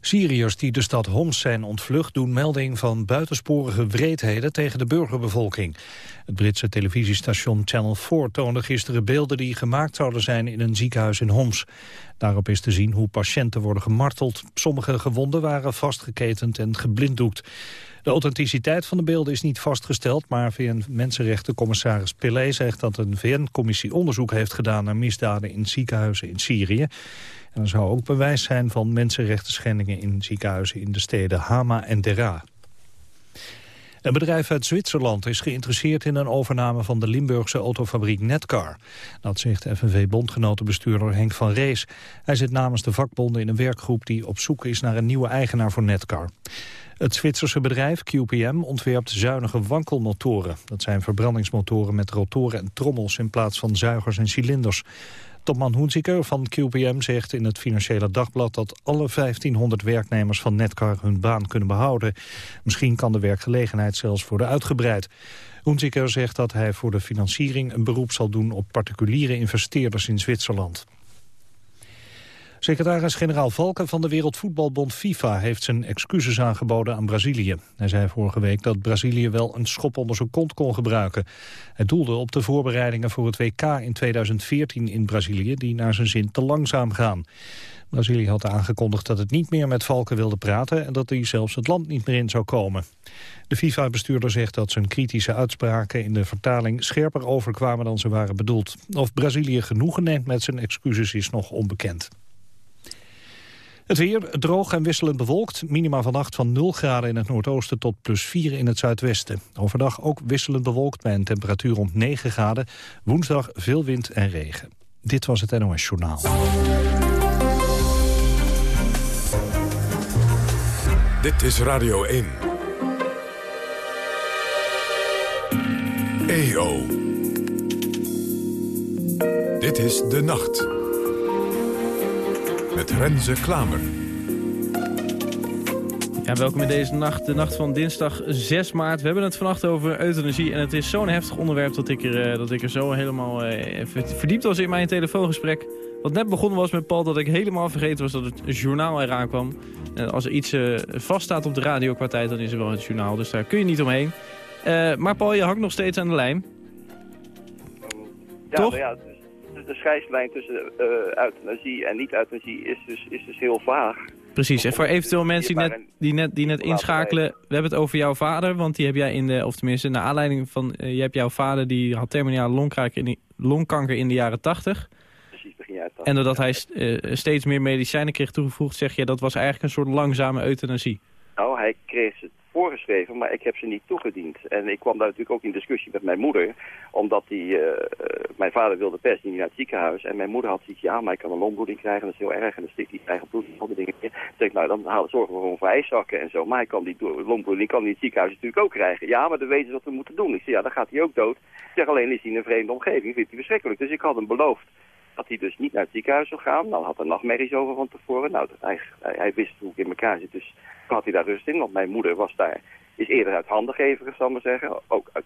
Syriërs die de stad Homs zijn ontvlucht doen melding van buitensporige wreedheden tegen de burgerbevolking. Het Britse televisiestation Channel 4 toonde gisteren beelden die gemaakt zouden zijn in een ziekenhuis in Homs. Daarop is te zien hoe patiënten worden gemarteld. Sommige gewonden waren vastgeketend en geblinddoekt. De authenticiteit van de beelden is niet vastgesteld, maar VN-mensenrechtencommissaris Pillay zegt dat een VN-commissie onderzoek heeft gedaan naar misdaden in ziekenhuizen in Syrië. En er zou ook bewijs zijn van mensenrechten schendingen in ziekenhuizen in de steden Hama en Dera. Een bedrijf uit Zwitserland is geïnteresseerd in een overname van de Limburgse autofabriek Netcar. Dat zegt FNV-bondgenotenbestuurder Henk van Rees. Hij zit namens de vakbonden in een werkgroep die op zoek is naar een nieuwe eigenaar voor Netcar. Het Zwitserse bedrijf QPM ontwerpt zuinige wankelmotoren. Dat zijn verbrandingsmotoren met rotoren en trommels in plaats van zuigers en cilinders. Topman Hoenziker van QPM zegt in het Financiële Dagblad... dat alle 1500 werknemers van Netcar hun baan kunnen behouden. Misschien kan de werkgelegenheid zelfs worden uitgebreid. Hoenziker zegt dat hij voor de financiering een beroep zal doen... op particuliere investeerders in Zwitserland. Secretaris-generaal Valken van de Wereldvoetbalbond FIFA heeft zijn excuses aangeboden aan Brazilië. Hij zei vorige week dat Brazilië wel een schop onder zijn kont kon gebruiken. Hij doelde op de voorbereidingen voor het WK in 2014 in Brazilië die naar zijn zin te langzaam gaan. Brazilië had aangekondigd dat het niet meer met Valken wilde praten... en dat hij zelfs het land niet meer in zou komen. De FIFA-bestuurder zegt dat zijn kritische uitspraken in de vertaling... scherper overkwamen dan ze waren bedoeld. Of Brazilië genoegen neemt met zijn excuses is nog onbekend. Het weer droog en wisselend bewolkt. Minima vannacht van 0 graden in het noordoosten tot plus 4 in het zuidwesten. Overdag ook wisselend bewolkt bij een temperatuur rond 9 graden. Woensdag veel wind en regen. Dit was het NOS Journaal. Dit is Radio 1. EO. Dit is De Nacht met Renze Klamer. Ja, welkom in deze nacht, de nacht van dinsdag 6 maart. We hebben het vannacht over euthanasie en het is zo'n heftig onderwerp... dat ik er, eh, dat ik er zo helemaal uh, verdiept was in mijn telefoongesprek. Wat net begonnen was met Paul, dat ik helemaal vergeten was dat het journaal eraan kwam. En als er iets uh, vaststaat op de radio qua tijd, dan is er wel het journaal. Dus daar kun je niet omheen. maar Paul, je hangt nog steeds aan de lijn. Ja, Toch? Ja, de scheidslijn tussen uh, euthanasie en niet-euthanasie is dus, is dus heel vaag. Precies, en voor eventueel mensen die net, die net, die net inschakelen, we hebben het over jouw vader, want die heb jij in de, of tenminste naar aanleiding van, uh, je hebt jouw vader die had terminale longkanker in, de, longkanker in de jaren 80. Precies, begin jaren 80. En doordat hij uh, steeds meer medicijnen kreeg toegevoegd, zeg je dat was eigenlijk een soort langzame euthanasie. Nou, hij kreeg ze voorgeschreven, maar ik heb ze niet toegediend. En ik kwam daar natuurlijk ook in discussie met mijn moeder, omdat die, uh, mijn vader wilde pers niet naar het ziekenhuis. En mijn moeder had zoiets, ja, maar ik kan een longbloeding krijgen, dat is heel erg. En dan stikt hij eigen bloed en al die dingen. Dan ik, nou, dan zorgen we gewoon voor ijszakken en zo. Maar hij kan die longbloeding kan hij in het ziekenhuis natuurlijk ook krijgen. Ja, maar dan weten ze wat we moeten doen. Ik zeg, ja, dan gaat hij ook dood. Ik zeg, alleen is hij in een vreemde omgeving, vindt hij verschrikkelijk. Dus ik had hem beloofd dat hij dus niet naar het ziekenhuis zou gaan. Nou, had er nachtmerries over van tevoren. Nou, hij, hij, wist hoe ik in elkaar zit, dus had hij daar rust in. Want mijn moeder was daar, is eerder uit handen geven, zal maar zeggen. Ook uit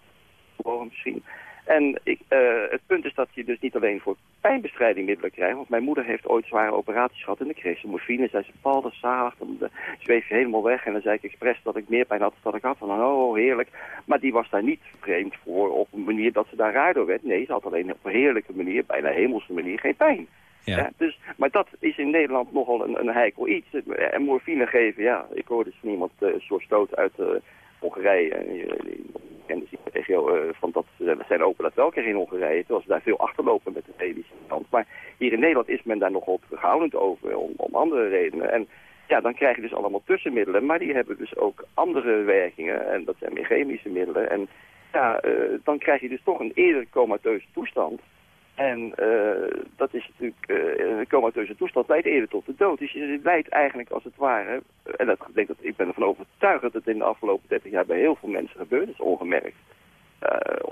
misschien. En ik, uh, het punt is dat je dus niet alleen voor pijnbestrijding middelen krijgt. Want mijn moeder heeft ooit zware operaties gehad en dan kreeg ze morfine. Zei ze, Paul, dat is zalig. Dan uh, zweef je helemaal weg. En dan zei ik expres dat ik meer pijn had dan ik had. Van, oh, heerlijk. Maar die was daar niet vreemd voor op een manier dat ze daar raar door werd. Nee, ze had alleen op een heerlijke manier, bijna hemelse manier, geen pijn. Ja. dus, maar dat is in Nederland nogal een, een heikel iets. En morfine geven, ja, ik hoorde dus van iemand, uh, soort stoot uit uh, Hongarije. En de regio van dat zijn open dat wel keer in Hongarije. Terwijl ze daar veel achterlopen met de medische kant. Maar hier in Nederland is men daar nogal terughoudend over om, om andere redenen. En ja, dan krijg je dus allemaal tussenmiddelen. Maar die hebben dus ook andere werkingen. En dat zijn meer chemische middelen. En ja, dan krijg je dus toch een eerder comateuze toestand. En uh, dat is natuurlijk, uh, een comateuze toestand leidt eerder tot de dood. Dus je leidt eigenlijk als het ware, en dat, denk dat, ik ben ervan overtuigd dat het in de afgelopen 30 jaar bij heel veel mensen gebeurt, is ongemerkt. Uh,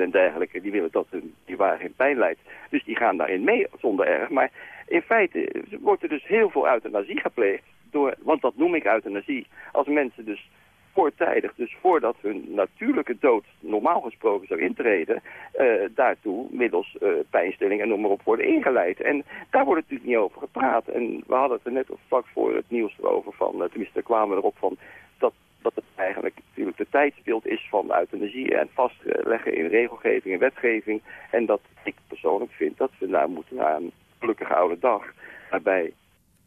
en dergelijke, die willen dat hun, die waar geen pijn leidt. Dus die gaan daarin mee zonder erg. Maar in feite wordt er dus heel veel euthanasie gepleegd. Door, want dat noem ik euthanasie. Als mensen dus voortijdig, dus voordat hun natuurlijke dood normaal gesproken zou intreden, uh, daartoe middels uh, pijnstilling en noem maar op worden ingeleid. En daar wordt natuurlijk niet over gepraat. En we hadden het er net vlak voor het nieuws erover van, uh, tenminste kwamen we erop van dat, dat het eigenlijk natuurlijk de tijdsbeeld is van euthanasie en vastleggen in regelgeving en wetgeving. En dat ik persoonlijk vind dat we daar moeten naar een gelukkige oude dag, waarbij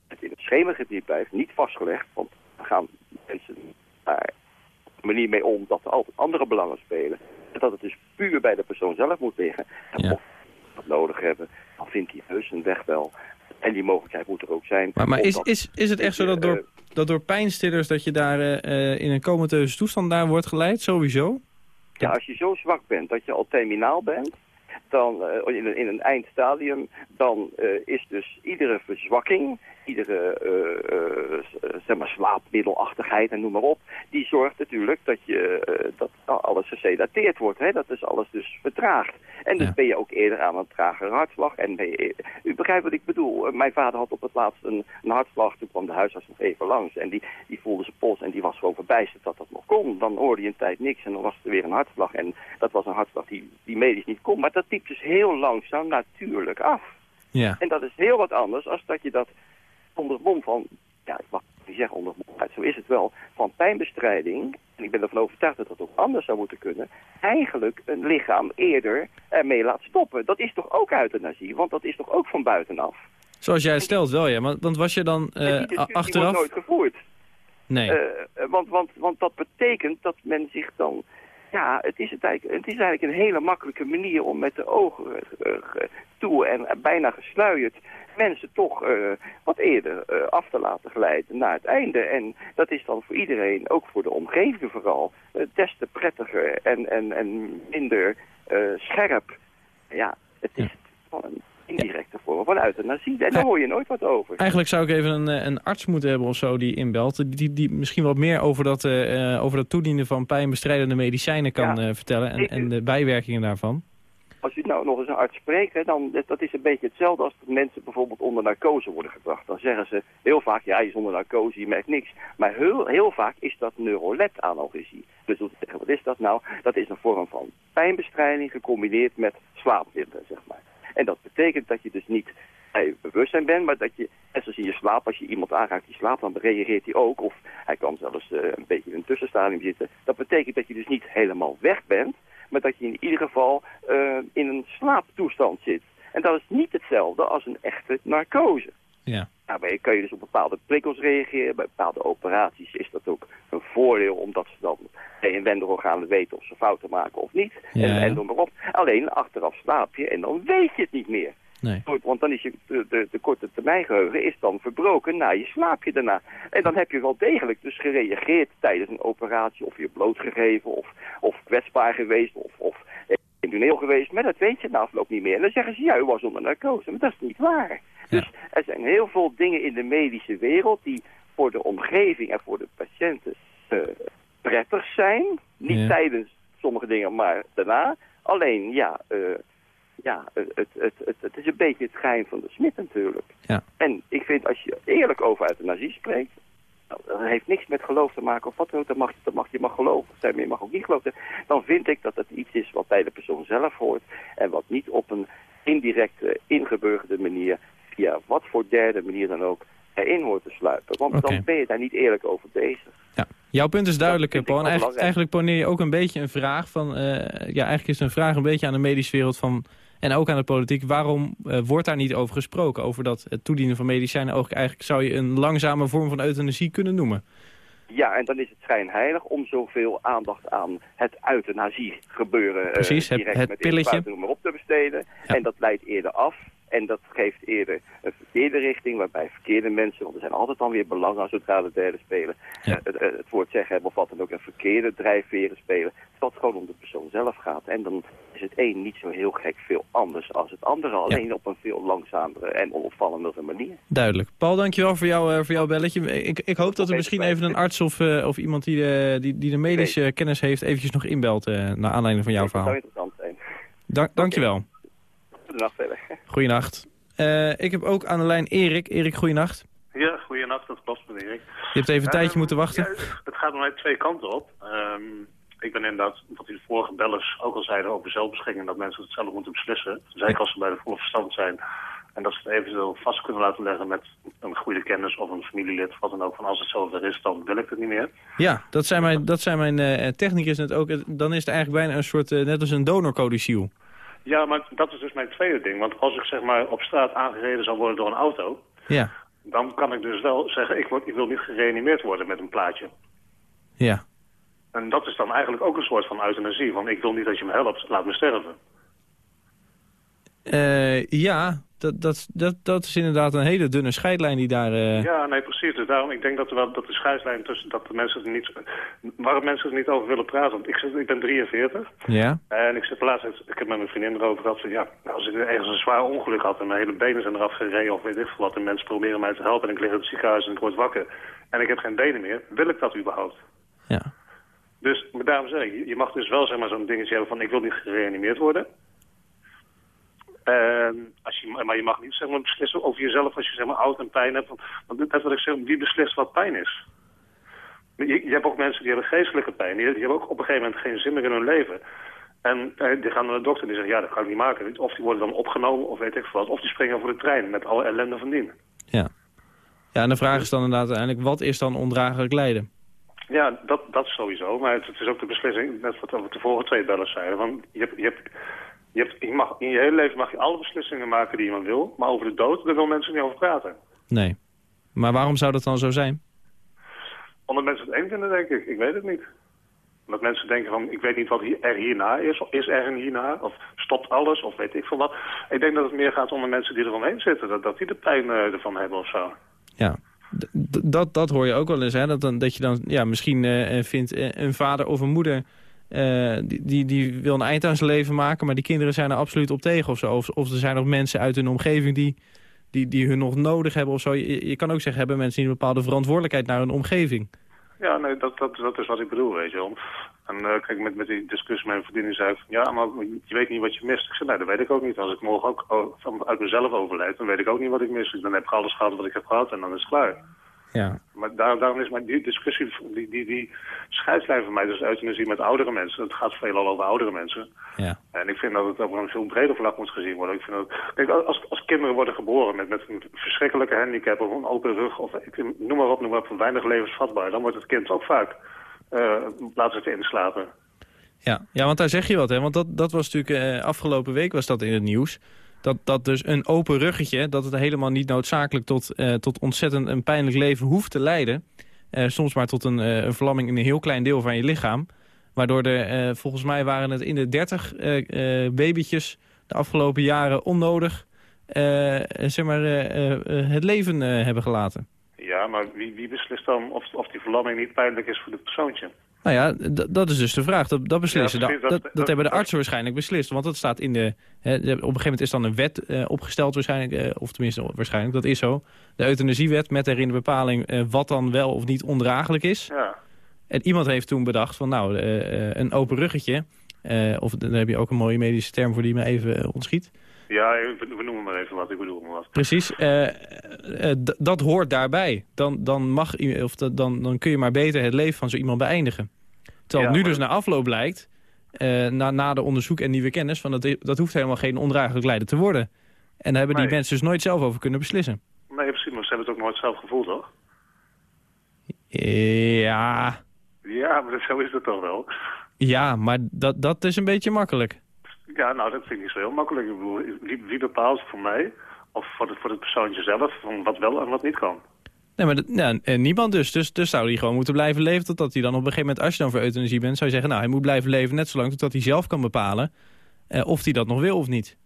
het in het schemergebied blijft, niet vastgelegd, want dan gaan mensen manier mee om dat er altijd andere belangen spelen. En dat het dus puur bij de persoon zelf moet liggen. En Ja. of dat nodig hebben, dan vindt hij heus een weg wel. En die mogelijkheid moet er ook zijn. Maar, maar is, is, is het echt zo dat door, dat door pijnstillers dat je daar eh, eh, in een comateuze toestand daar wordt geleid? Sowieso? Ja, als je zo zwak bent dat je al terminaal bent, dan eh, in, een, in een eindstadium, dan is dus iedere verzwakking, iedere s- zeg maar slaapmiddelachtigheid en noem maar op, die zorgt natuurlijk dat, je, eh, dat alles gesedateerd wordt. Hè? Dat is alles dus vertraagd. En dus Ja. ben je ook eerder aan een tragere hartslag. En ben je, u begrijpt wat ik bedoel. Mijn vader had op het laatst een, een hartslag. Toen kwam de huisarts nog even langs. En die, die voelde zijn pols en die was gewoon verbijsterd dat dat nog kon. Dan hoorde je een tijd niks en dan was er weer een hartslag. En dat was een hartslag die, die medisch niet kon. Maar dat liep dus heel langzaam natuurlijk af. Ja. En dat is heel wat anders als dat je dat onder mom van, ja, ik mag niet zeggen onder mom, maar zo is het wel, van pijnbestrijding, en ik ben ervan overtuigd dat dat ook anders zou moeten kunnen, eigenlijk een lichaam eerder ermee laat stoppen. Dat is toch ook euthanasie, want dat is toch ook van buitenaf. Zoals jij het stelt wel, ja. Want, want was je dan die discussie achteraf... nooit gevoerd. Nee. Eh, want, want, want dat betekent dat men zich dan... Ja, het is, het, eigenlijk, het is eigenlijk een hele makkelijke manier om met de ogen eh, ge- toe en bijna gesluierd mensen toch eh, wat eerder eh, af te laten glijden naar het einde. En dat is dan voor iedereen, ook voor de omgeving vooral, eh, des te prettiger en, en, en minder eh, scherp. Ja, het is Ja. van een indirecte vorm van euthanasie. En daar hoor je nooit wat over. Eigenlijk zou ik even een, eh, een arts moeten hebben of zo die inbelt. Die, die misschien wat meer over dat, eh, eh, over dat toedienen van pijnbestrijdende medicijnen kan Ja. vertellen. En, en de bijwerkingen daarvan. Als u nou nog eens een arts spreekt, hè, dan dat- is een beetje hetzelfde als dat mensen bijvoorbeeld onder narcose worden gebracht. Dan zeggen ze heel vaak, ja, je is onder narcose, je merkt niks. Maar heel, heel vaak is dat neuroleptanalgesie. Dus wat zeggen, wat is dat nou? Dat is een vorm van pijnbestrijding gecombineerd met slaapmiddelen, zeg maar. En dat betekent dat je dus niet bij bewustzijn bent, maar dat je, net zoals in je slaap, als je iemand aanraakt die slaapt, dan reageert hij ook. Of hij kan zelfs eh, een beetje in een tussenstadium zitten. Dat betekent dat je dus niet helemaal weg bent, maar dat je in ieder geval eh, in een slaaptoestand zit. En dat is niet hetzelfde als een echte narcose. Ja. Daarbij kan je dus op bepaalde prikkels reageren. Bij bepaalde operaties is dat ook een voordeel, omdat ze dan bij wendelorganen weten of ze fouten maken of niet. Ja, en, en noem maar op. Alleen achteraf slaap je en dan weet je het niet meer. Nee. Want dan is je, de, de, de korte termijn geheugen is dan verbroken na je slaapje daarna. En dan heb je wel degelijk dus gereageerd tijdens een operatie. Of je blootgegeven of, of kwetsbaar geweest of, of emotioneel geweest. Maar dat weet je na afloop niet meer. En dan zeggen ze, ja, u was onder narcose. Maar dat is niet waar. Dus er zijn heel veel dingen in de medische wereld die voor de omgeving en voor de patiënten eh, prettig zijn. Niet Ja. tijdens sommige dingen, maar daarna. Alleen, ja, eh, ja het, het, het, het, is een beetje het geheim van de smid natuurlijk. Ja. En ik vind als je eerlijk over euthanasie spreekt, dat heeft niks met geloof te maken of wat dan ook, dat mag, dat mag je mag geloven, zijn, maar je mag ook niet geloven. Dan vind ik dat het iets is wat bij de persoon zelf hoort en wat niet op een indirecte, ingeburgerde manier, via wat voor derde manier dan ook, erin hoort te sluipen. Want dan ben je daar niet eerlijk over bezig. Ja. Jouw punt is duidelijk, Paul. Eigenlijk poneer je ook een beetje een vraag van... eh, ja, eigenlijk is het een vraag een beetje aan de medische wereld van... en ook aan de politiek. Waarom eh, wordt daar niet over gesproken? Over dat het toedienen van medicijnen ook eigenlijk... zou je een langzame vorm van euthanasie kunnen noemen. Ja, en dan is het schijnheilig om zoveel aandacht aan het euthanasie gebeuren. eh, Precies, het- direct het met pilletje. inspuiten, noem maar op te besteden. Ja. En dat leidt eerder af. En dat geeft eerder een verkeerde richting, waarbij verkeerde mensen, want er zijn altijd dan weer belangen zodra de derde spelen, Ja. eh, het, eh, het woord zeggen hebben of wat dan ook, een verkeerde drijfveren spelen. Dat het gewoon om de persoon zelf gaat. En dan is het een niet zo heel gek veel anders als het andere, alleen op een veel langzamere en onopvallendere manier. Duidelijk. Paul, dankjewel voor, jou, eh, voor jouw belletje. Ik, ik hoop dat er misschien even een arts of, of iemand die de, die, die de medische kennis heeft... eventjes nog inbelt naar aanleiding van jouw Dat zou verhaal. interessant zijn. Dank, dankjewel. Goedendag verder. Goeienacht. Eh, ik heb ook aan de lijn Erik. Erik, goeienacht. Ja, goeienacht, dat past me, Erik. Je hebt even een tijdje Eh, moeten wachten. ja, het gaat bij mij twee kanten op. Ehm, ik ben inderdaad, wat die vorige bellers ook al zeiden over zelfbeschikking... dat mensen het zelf moeten beslissen. Zeker als ze bij de volle verstand zijn. En dat ze het eventueel vast kunnen laten leggen met een goede kennis of een familielid. Wat dan ook, van als het zover is, dan wil ik het niet meer. Ja, dat zijn mijn, dat zijn mijn uh, technicus net ook. Dan is het eigenlijk bijna een soort, uh, net als een donorcodiciel. Ja, maar dat is dus mijn tweede ding. Want als ik zeg maar op straat aangereden zou worden door een auto... Ja. dan kan ik dus wel zeggen, ik, word, ik wil niet gereanimeerd worden met een plaatje. Ja. En dat is dan eigenlijk ook een soort van euthanasie. Van ik wil niet dat je me helpt, laat me sterven. Uh, ja, dat, dat, dat, dat is inderdaad een hele dunne scheidlijn die daar... Uh... Ja, nee, precies. Dus daarom, ik denk dat, er wel, dat de scheidlijn tussen dat de mensen er niet... Waar mensen er niet over willen praten. Want ik, zit, ik ben 43. Ja. En ik zit de laatste ik heb met mijn vriendin erover gehad. Van, ja, als ik ergens een zwaar ongeluk had en mijn hele benen zijn eraf gereden of weet ik veel wat. En mensen proberen mij te helpen en ik lig in het ziekenhuis en ik word wakker. En ik heb geen benen meer. Wil ik dat überhaupt? Ja. Dus, maar daarom zeg ik, je mag dus wel zeg maar, zo'n dingetje hebben van ik wil niet gereanimeerd worden. Uh, als je, maar je mag niet zeg maar, beslissen over jezelf als je zeg maar, oud en pijn hebt. Want, want dat wat ik zeg, wie beslist wat pijn is? Je, je, hebt ook mensen die hebben geestelijke pijn. Die, die, hebben ook op een gegeven moment geen zin meer in hun leven. En uh, die gaan naar de dokter en die zeggen, ja, dat kan ik niet maken. Of die worden dan opgenomen, of weet ik wat. Of die springen voor de trein met alle ellende van dien. Ja. Ja, en de vraag is dan inderdaad uiteindelijk, wat is dan ondraaglijk lijden? Ja, dat, dat sowieso. Maar het, het is ook de beslissing, net wat de vorige twee bellers zeiden. Je hebt, je hebt je, hebt, je mag, in je hele leven mag je alle beslissingen maken die je maar wil. Maar over de dood, daar wil mensen niet over praten. Nee. Maar waarom zou dat dan zo zijn? Omdat mensen het eng vinden, denk ik. Ik weet het niet. Omdat mensen denken van, ik weet niet wat er hierna is. Is er een hierna? Of stopt alles? Of weet ik veel wat. Ik denk dat het meer gaat om de mensen die er omheen zitten. Dat, dat die de pijn uh, ervan hebben of zo. Ja, dat, dat hoor je ook wel eens. Hè? Dat, dan, dat je dan ja, misschien uh, vindt uh, een vader of een moeder uh, die, die, die, wil een eind aan zijn leven maken, maar die kinderen zijn er absoluut op tegen of zo. Of, of er zijn nog mensen uit hun omgeving die, die, die hun nog nodig hebben of zo. Je, je kan ook zeggen, hebben mensen niet een bepaalde verantwoordelijkheid naar hun omgeving? Ja, nee, dat, dat, dat is wat ik bedoel, weet je. En uh, kijk, met, met die discussie met mijn vriendin zei van, ja, maar je weet niet wat je mist. Ik zei, nee, dat weet ik ook niet. Als ik morgen ook oh, uit mezelf overlijd, dan weet ik ook niet wat ik mis. Dan heb ik alles gehad wat ik heb gehad en dan is het klaar. Ja. Maar daar, daarom is maar die discussie, die, die, die scheidslijn van mij, dus euthanasie met oudere mensen, het gaat veelal over oudere mensen. Ja. En ik vind dat het over een veel breder vlak moet gezien worden. Ik vind dat, kijk, als, als kinderen worden geboren met, met een verschrikkelijke handicap of een open rug, of ik, noem maar op, noem maar op, weinig levensvatbaar, dan wordt het kind ook vaak, uh, laten ze het inslapen. Ja. ja, want daar zeg je wat, hè? Want dat, dat was natuurlijk, uh, afgelopen week was dat in het nieuws dat, dat dus een open ruggetje... dat het helemaal niet noodzakelijk tot, uh, tot ontzettend een pijnlijk leven hoeft te leiden. Uh, soms maar tot een, uh, een verlamming in een heel klein deel van je lichaam. Waardoor er, volgens mij waren het in de 30 babytjes de afgelopen jaren onnodig... zeg maar, het leven hebben gelaten. Ja, maar wie, wie beslist dan of, of die verlamming niet pijnlijk is voor het persoontje? Nou ja, dat is dus de vraag. Dat, dat beslissen. Ja, dat, dat, dat, hebben de artsen waarschijnlijk beslist. Want dat staat in de... Hè, op een gegeven moment is dan een wet uh, opgesteld waarschijnlijk. Uh, of tenminste, waarschijnlijk, dat is zo. De euthanasiewet met erin de bepaling uh, wat dan wel of niet ondraaglijk is. Ja. En iemand heeft toen bedacht van nou, een open ruggetje. of daar heb je ook een mooie medische term voor die me even ontschiet. Ja, we noemen maar even wat, ik bedoel maar wat. Precies, dat hoort daarbij. Dan, dan, mag, of dan, dan kun je maar beter het leven van zo iemand beëindigen. Terwijl ja, nu dus na afloop blijkt, uh, na, na de onderzoek en nieuwe kennis... Van dat, dat hoeft helemaal geen ondraaglijk lijden te worden. En daar hebben nee. die mensen dus nooit zelf over kunnen beslissen. Nee, precies, maar ze hebben het ook nooit zelf gevoeld, toch? Ja... Ja, maar zo is het toch wel? Ja, maar dat, dat is een beetje makkelijk. Ja, nou, dat vind ik niet zo heel makkelijk. Ik bedoel, wie, wie bepaalt voor mij, of voor het, voor het persoontje zelf, van wat wel en wat niet kan? Nee, maar dat, niemand dus. dus. Dus zou hij gewoon moeten blijven leven totdat hij dan op een gegeven moment... als je dan voor euthanasie bent, zou je zeggen... nou, hij moet blijven leven net zolang totdat hij zelf kan bepalen... Eh, of hij dat nog wil of niet.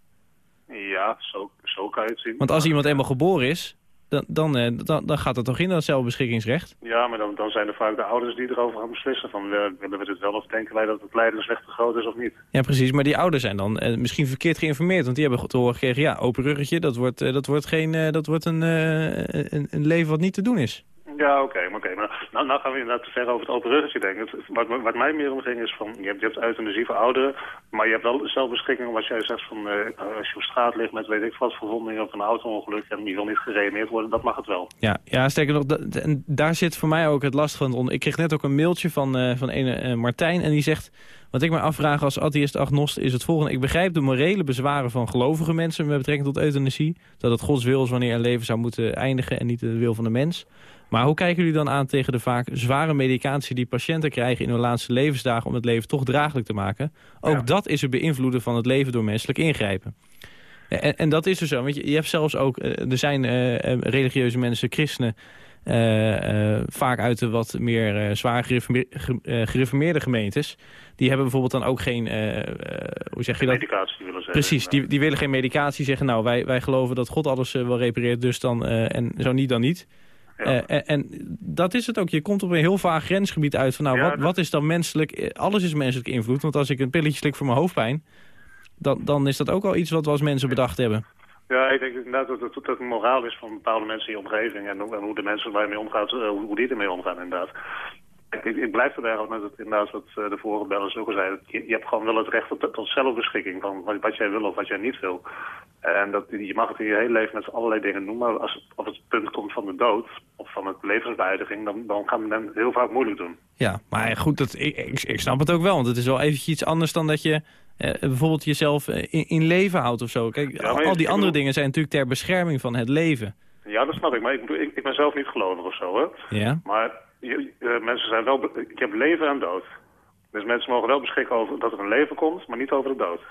Ja, zo, zo kan je het zien. Want als iemand eenmaal geboren is, dan, dan, eh, dan, dan gaat het toch in dat zelfbeschikkingsrecht? Ja, maar dan, dan zijn er vaak de ouders die erover gaan beslissen. Van, willen we dit wel of denken wij dat het lijdensweg te groot is of niet? Ja, precies. Maar die ouders zijn dan eh, misschien verkeerd geïnformeerd. Want die hebben te horen gekregen, ja, open ruggetje, dat wordt, eh, dat wordt, geen, eh, dat wordt een, eh, een, een leven wat niet te doen is. Ja, oké, okay, oké. Maar nou, nou gaan we inderdaad te ver over het open ruggetje denken. Wat, wat mij meer om ging is van, je hebt, je hebt euthanasie voor ouderen. Maar je hebt wel zelfbeschikking, wat jij zegt, van, uh, als je op straat ligt met weet ik wat verwondingen of een auto-ongeluk en die wil niet gereanimeerd worden, dat mag het wel. Ja, ja sterker nog, en daar zit voor mij ook het last van. Ik kreeg net ook een mailtje van, uh, van een Martijn en die zegt, wat ik me afvraag als atheïst-agnost is het volgende. Ik begrijp de morele bezwaren van gelovige mensen met betrekking tot euthanasie. Dat het Gods wil is wanneer een leven zou moeten eindigen en niet de wil van de mens. Maar hoe kijken jullie dan aan tegen de vaak zware medicatie die patiënten krijgen in hun laatste levensdagen om het leven toch draaglijk te maken? Ook dat is het beïnvloeden van het leven door menselijk ingrijpen. En, en dat is dus zo, want je, je hebt zelfs ook, eh, er zijn uh, religieuze mensen, christenen, vaak uit de wat meer uh, zwaar gereformeerde gemeentes. Die hebben bijvoorbeeld dan ook geen... hoe zeg je dat? Medicatie willen zeggen. Precies, die, die willen geen medicatie zeggen. Nou, wij, wij geloven dat God alles wel repareert, dus dan... en zo niet, dan niet. Ja. En, en, dat is het ook. Je komt op een heel vaag grensgebied uit van... nou, ja, wat, wat is dan menselijk... Alles is menselijk invloed. Want als ik een pilletje slik voor mijn hoofdpijn... Dan, dan is dat ook al iets wat we als mensen bedacht hebben. Ja, ik denk inderdaad dat het, dat het moraal is van bepaalde mensen in je omgeving. En, en hoe de mensen waar je mee omgaat, uh, hoe die ermee omgaan inderdaad. Ik, ik, blijf erbij met het, inderdaad wat uh, de vorige bellers ook al. Je, je, hebt gewoon wel het recht tot, zelfbeschikking van wat, wat, jij wil of wat jij niet wil. En dat, je mag het in je hele leven met allerlei dingen doen. Maar als op het punt komt van de dood of van het levensbeëindiging, dan, dan kan men heel vaak moeilijk doen. Ja, maar goed, dat, ik, ik snap het ook wel. Want het is wel eventjes iets anders dan dat je uh, bijvoorbeeld jezelf in, in, leven houdt of zo. Kijk, ja, al die andere dingen zijn natuurlijk ter bescherming van het leven. Ja, dat snap ik. Maar ik, ik, ik ben zelf niet gelovig of zo, hè. Ja. Maar je, uh, mensen zijn wel... Ik heb leven en dood. Dus mensen mogen wel beschikken over dat er een leven komt, maar niet over de dood.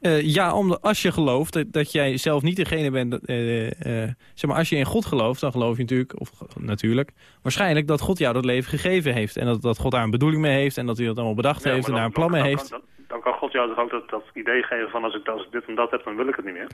Uh, ja, omdat als je gelooft dat, dat jij zelf niet degene bent... Uh, uh, zeg maar, als je in God gelooft, dan geloof je natuurlijk... of natuurlijk, waarschijnlijk dat God jou dat leven gegeven heeft. En dat, dat God daar een bedoeling mee heeft... en dat hij dat allemaal bedacht ja, heeft en daar een plan mee heeft. Dan, dan, kan God jou toch ook dat, dat idee geven van... Als ik, als ik dit en dat heb, dan wil ik het niet meer.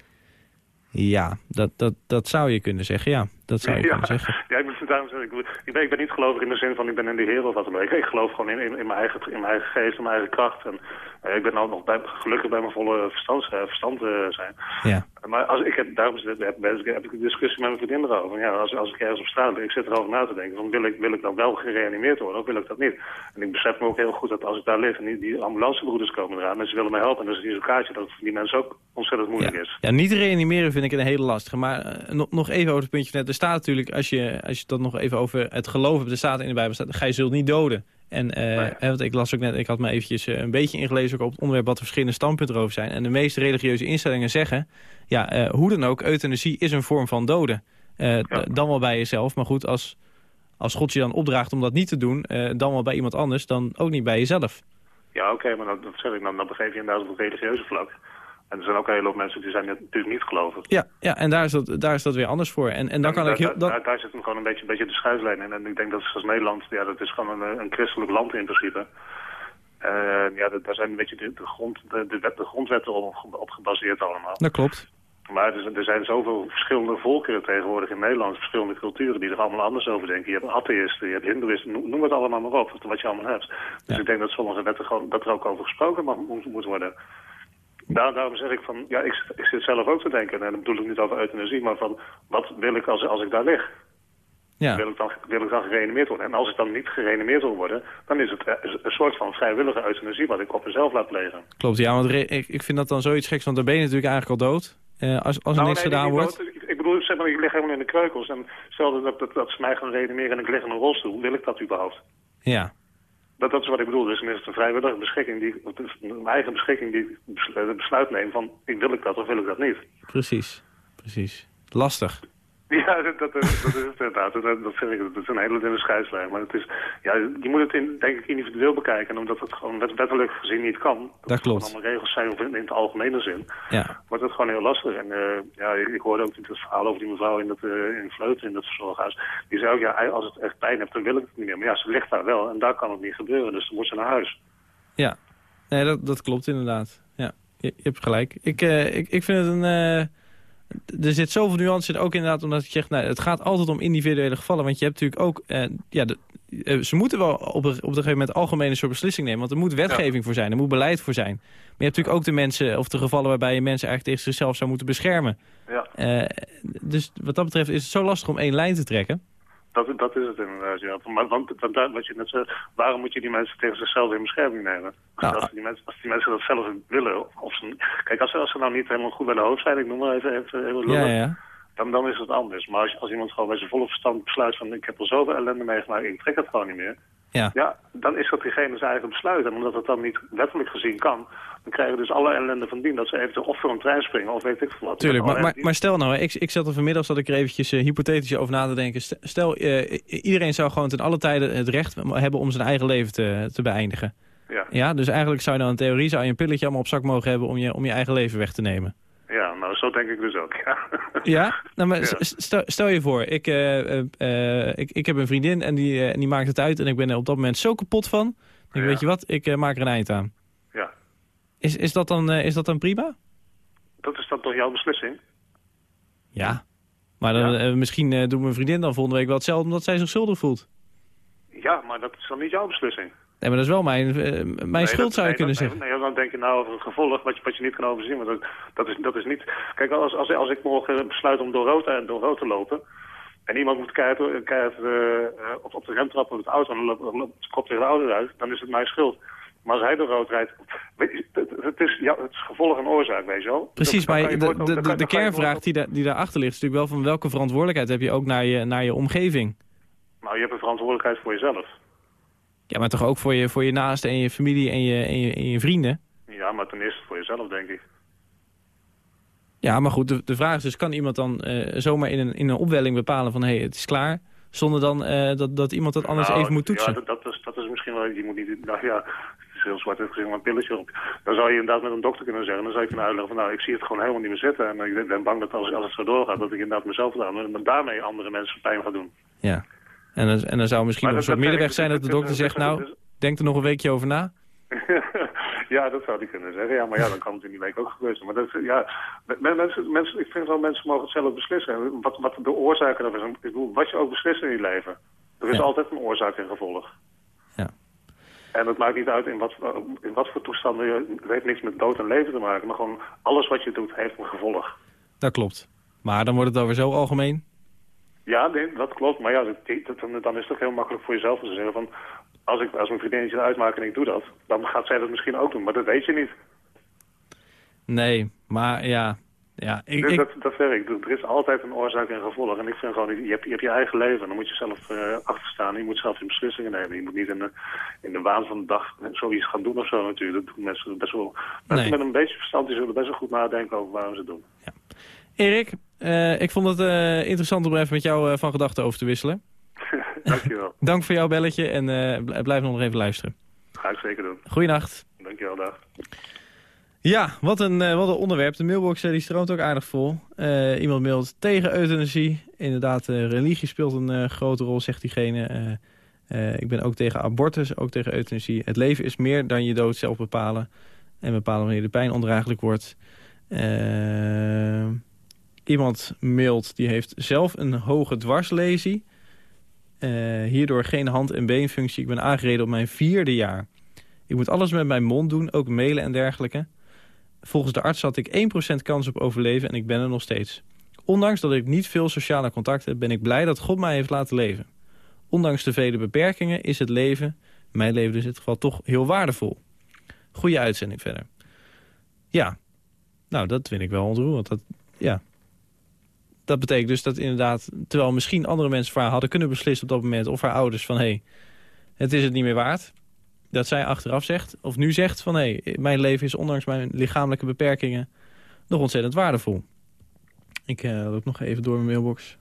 Ja, dat, dat, dat zou je kunnen zeggen, ja. Dat zou je ja, kunnen zeggen. Ja, ik, ben, daarom, ik, ik, ben, ik ben niet gelovig in de zin van ik ben in de Heer of wat dan ook. Ik geloof gewoon in, in, in, mijn eigen, in mijn eigen geest, in mijn eigen kracht. En uh, ik ben nou nog bij, gelukkig bij mijn volle verstand, uh, verstand uh, zijn. Ja. Maar als ik heb, daarom heb, heb, ik een discussie met mijn vriendin erover. Ja, als, als ik ergens op straat ben, ik zit erover na te denken. Van, wil, ik, wil ik dan wel gereanimeerd worden of wil ik dat niet? En ik besef me ook heel goed dat als ik daar lig en die, die ambulancebroeders komen eraan... en ze willen mij helpen en dus is een kaartje dat voor die mensen ook ontzettend moeilijk ja. is. Ja, niet reanimeren vind ik een hele lastige. Maar nog, nog even over het puntje net. Er staat natuurlijk, als je, als je dat nog even over het geloof hebt... er staat in de Bijbel, staat, gij zult niet doden. En uh, nee. ik las ook net, ik had me eventjes een beetje ingelezen ook op het onderwerp wat er verschillende standpunten over zijn. En de meeste religieuze instellingen zeggen, ja, uh, hoe dan ook, euthanasie is een vorm van doden. Ja. Dan wel bij jezelf, maar goed, als, als God je dan opdraagt om dat niet te doen, dan wel bij iemand anders, dan ook niet bij jezelf. Ja, oké, okay, maar dat, dat zeg ik dan, dan begeef je inderdaad op het religieuze vlak. En er zijn ook een hele hoop mensen die zijn natuurlijk niet gelovig. Ja, ja en daar is, dat, daar is dat weer anders voor. En, en dan kan daar, ik heel, dat... daar, daar zit hem gewoon een beetje, een beetje de schuislijn in. En ik denk dat als Nederland, ja, dat is gewoon een, een christelijk land in principe. Uh, ja, daar zijn een beetje de, de, grond, de, de, wet, de grondwetten op, op gebaseerd allemaal. Dat klopt. Maar er, er, zijn zoveel verschillende volkeren tegenwoordig in Nederland, verschillende culturen die er allemaal anders over denken. Je hebt atheïsten, je hebt hindoeïsten, noem, het allemaal maar op, wat je allemaal hebt. Dus ja. ik denk dat sommige wetten gewoon, dat er ook over gesproken mag, moet, moet worden. Daar, daarom zeg ik van, ja, ik, ik zit zelf ook te denken, en dan bedoel ik niet over euthanasie, maar van, wat wil ik als, als ik daar lig? Ja. Wil, ik dan, wil ik dan gereanimeerd worden? En als ik dan niet gereanimeerd wil worden, dan is het een soort van vrijwillige euthanasie wat ik op mezelf laat plegen. Klopt, ja, want ik, ik vind dat dan zoiets geks, want dan ben je natuurlijk eigenlijk al dood. Uh, als, als er nou, niks nee, gedaan nee, wordt. Ik, ik bedoel, zeg maar, ik lig helemaal in de kreukels. En stel dat, dat, dat ze mij gaan reanimeren en ik lig in een rolstoel, wil ik dat überhaupt? Ja. Dat, dat is wat ik bedoel. Dus is een vrijwillige beschikking, die, mijn eigen beschikking die besluit neemt van, wil ik dat of wil ik dat niet. Precies, precies. Lastig. Ja, dat, dat, dat is het inderdaad. Dat, dat vind ik, dat is een hele dunne scheidslijn. Maar het is, ja, je moet het in, denk ik individueel bekijken. En omdat het gewoon wet, wettelijk gezien niet kan. Dat, dat klopt. allemaal regels zijn of in, in het algemene zin. Ja. Wordt het gewoon heel lastig. En uh, ja, ik hoorde ook het verhaal over die mevrouw in, dat, uh, in Vleuten, in dat verzorghuis. Die zei ook, ja, als het echt pijn hebt, dan wil ik het niet meer. Maar ja, ze ligt daar wel. En daar kan het niet gebeuren. Dus dan moet ze naar huis. Ja, nee, dat, dat klopt inderdaad. Ja, je, je hebt gelijk. Ik, uh, ik, ik vind het een er zit zoveel nuance in, ook inderdaad omdat ik zeg, nou, het gaat altijd om individuele gevallen. Want je hebt natuurlijk ook, eh, ja, de, eh, ze moeten wel op, een, op een gegeven moment algemene soort beslissing nemen. Want er moet wetgeving ja. voor zijn, er moet beleid voor zijn. Maar je hebt natuurlijk ook de mensen, of de gevallen waarbij je mensen eigenlijk tegen zichzelf zou moeten beschermen. Ja. Uh, dus wat dat betreft is het zo lastig om één lijn te trekken. Dat, dat is het inderdaad, ja. Maar, want, want daar- wat je net zei, waarom moet je die mensen tegen zichzelf in bescherming nemen? Nou, als, die mensen, als die mensen dat zelf willen, of ze, kijk, als ze, als ze nou niet helemaal goed bij de hoofd zijn, ik noem maar even, even, even Ja, ja. Dan, dan is het anders. Maar als, als iemand gewoon bij zijn volle verstand besluit van, ik heb er zoveel ellende meegemaakt, ik trek het gewoon niet meer. Ja. Ja, dan is dat diegene zijn eigen besluit. En omdat het dan niet wettelijk gezien kan, dan krijgen dus alle ellende van dien dat ze eventueel of voor een trein springen of weet ik veel wat. Tuurlijk, maar, maar, stel nou, ik, ik zat er vanmiddag zat ik er eventjes eh, hypothetisch over na te denken. St- Stel, eh, iedereen zou gewoon ten alle tijden het recht hebben om zijn eigen leven te, te beëindigen. Ja, Ja, dus eigenlijk zou je dan in theorie zou je een pilletje allemaal op zak mogen hebben om je, om je eigen leven weg te nemen. Zo denk ik dus ook. Ja, Ja? Nou, maar Ja. Stel, stel je voor, ik, eh, eh, eh, ik, ik heb een vriendin en die, en die maakt het uit en ik ben er op dat moment zo kapot van. Ik denk, Ja. weet je wat, ik maak er een eind aan. ja. Is, is, dat dan, is dat dan prima? Dat is dan toch jouw beslissing? Ja. Maar dan, Ja. misschien doet mijn vriendin dan volgende week wel hetzelfde omdat zij zich schuldig voelt. Ja, maar dat is dan niet jouw beslissing. Nee, maar dat is wel mijn, eh, mijn Nee, schuld dat- zou je nee, kunnen dat- zeggen. Nee, dan denk je nou over een gevolg wat je, wat je niet kan overzien. Want dat, dat, is, dat is niet... Kijk, als, als, als ik morgen besluit om door rood, door rood te lopen... en iemand moet keihard, keihard eh, eh, op, op de rem trappen met de auto... en dan loopt kop tegen de auto uit, dan is het mijn schuld. Maar als hij door rood rijdt... Het, het is, ja, het is gevolg en oorzaak, weet je wel. Precies, maar de, de, de, kernvraag die, daar die daarachter ligt... is natuurlijk wel van welke verantwoordelijkheid heb je ook naar je, naar je omgeving. Nou, je hebt een verantwoordelijkheid voor jezelf. Ja, maar toch ook voor je, voor je naasten en je familie en je, en je, en je vrienden. Ja, maar ten eerste voor jezelf, denk ik. Ja, maar goed, de, de vraag is dus... kan iemand dan eh, zomaar in een, in een opwelling bepalen van... hé, hey, het is klaar... zonder dan eh, dat, dat iemand dat anders Nou, even moet toetsen? Ja, dat, dat, is, dat is misschien wel... Je moet niet... Nou ja, het is heel zwart gezien, maar een pilletje op. Dan zou je inderdaad met een dokter kunnen zeggen. Dan zou je kunnen uitleggen van... Nou, ik zie het gewoon helemaal niet meer zitten. En ik ben bang dat als, als het zo doorgaat... dat ik inderdaad mezelf dan... en daarmee andere mensen pijn ga doen. Ja. En dan, en dan zou misschien Maar nog een soort middenweg zijn dat de dokter zegt... nou, dat- denk er nog een weekje over na. ja, dat zou die kunnen zeggen. Ja, maar ja, dan kan het in die week ook gebeurd zijn. Maar dat, ja, men- mensen, mensen, ik vind wel mensen mogen het zelf beslissen. Wat, wat de oorzaken daarvan zijn. Ik bedoel, wat je ook beslist in je leven. Er is Ja. altijd een oorzaak en gevolg. Ja. En het maakt niet uit in wat, in wat voor toestanden je... Het heeft niks met dood en leven te maken. Maar gewoon alles wat je doet heeft een gevolg. Dat klopt. Maar dan wordt het over zo algemeen. Ja, nee, dat klopt. Maar ja, dan, is het toch heel makkelijk voor jezelf om te zeggen van... Als, ik, als mijn vriendinnetje het uitmaakt en ik doe dat... dan gaat zij dat misschien ook doen. Maar dat weet je niet. Nee, maar ja... ja ik, Dus dat, dat zeg ik. Er is altijd een oorzaak en gevolg. En ik vind gewoon, je hebt je, hebt je eigen leven. En dan moet je zelf eh achter staan. Je moet zelf je beslissingen nemen. Je moet niet in de, in de waan van de dag zoiets gaan doen of zo natuurlijk. Dat doen mensen best wel... Mensen Nee. met een beetje verstand die zullen best wel goed nadenken over waarom ze het doen. Erik, eh, ik vond het eh, interessant om er even met jou eh, van gedachten over te wisselen. Dankjewel. Dank voor jouw belletje en bl- blijf nog even luisteren. Ga ik zeker doen. Goeienacht. Dankjewel, dag. Ja, wat een, wat een onderwerp. De mailbox die stroomt ook aardig vol. Iemand mailt tegen euthanasie. Inderdaad, religie speelt een grote rol, zegt diegene. Ik ben ook tegen abortus, ook tegen euthanasie. Het leven is meer dan je dood zelf bepalen. En bepalen wanneer de pijn ondraaglijk wordt. Eh, iemand mailt, die heeft zelf een hoge dwarslesie. Eh, hierdoor geen hand- en beenfunctie. Ik ben aangereden op mijn vierde jaar. Ik moet alles met mijn mond doen, ook mailen en dergelijke. Volgens de arts had ik 1% kans op overleven en ik ben er nog steeds. Ondanks dat ik niet veel sociale contacten heb, ben ik blij dat God mij heeft laten leven. Ondanks de vele beperkingen is het leven, mijn leven dus in dit geval, toch heel waardevol. Goeie uitzending verder. Ja, nou dat vind ik wel ontroerend. Dat, ja. Dat betekent dus dat inderdaad, terwijl misschien andere mensen voor haar hadden kunnen beslissen op dat moment, of haar ouders van hé, hey, het is het niet meer waard dat zij achteraf zegt, of nu zegt van... hé, hey, mijn leven is ondanks mijn lichamelijke beperkingen nog ontzettend waardevol. Ik uh, loop nog even door mijn mailbox.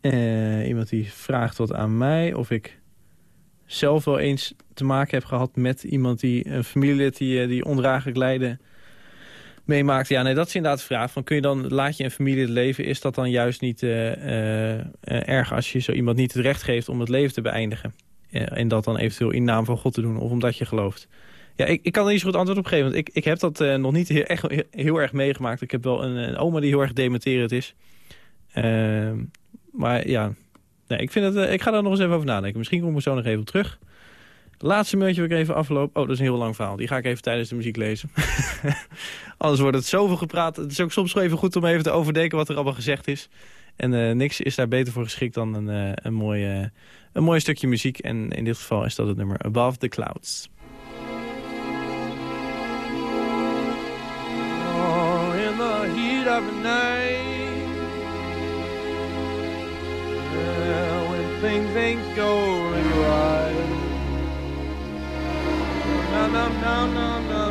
Uh, iemand die vraagt wat aan mij of ik zelf wel eens te maken heb gehad met iemand die een familielid die, die ondraaglijk lijden meemaakt. Ja, nee, dat is inderdaad de vraag. Van, kun je dan, laat je een familie het leven? Is dat dan juist niet uh, uh, erg als je zo iemand niet het recht geeft om het leven te beëindigen? en dat dan eventueel in naam van God te doen of omdat je gelooft. Ja, ik, ik kan er niet zo goed antwoord op geven. Want ik, ik heb dat nog niet heel, echt, heel erg meegemaakt. Ik heb wel een, een oma die heel erg dementerend is. Uh, maar ja, nee, ik, vind uh, ik ga daar nog eens even over nadenken. Misschien kom ik zo nog even terug. Laatste mailtje wil ik even aflopen. Oh, dat is een heel lang verhaal. Die ga ik even tijdens de muziek lezen. Anders wordt het zoveel gepraat. Het is ook soms even goed om even te overdenken wat er allemaal gezegd is. En uh, niks is daar beter voor geschikt dan een, uh, een, mooi, een mooi stukje muziek. En in dit geval is dat het nummer Above the Clouds. Oh, in the heat of the night things No, no, no, no, no,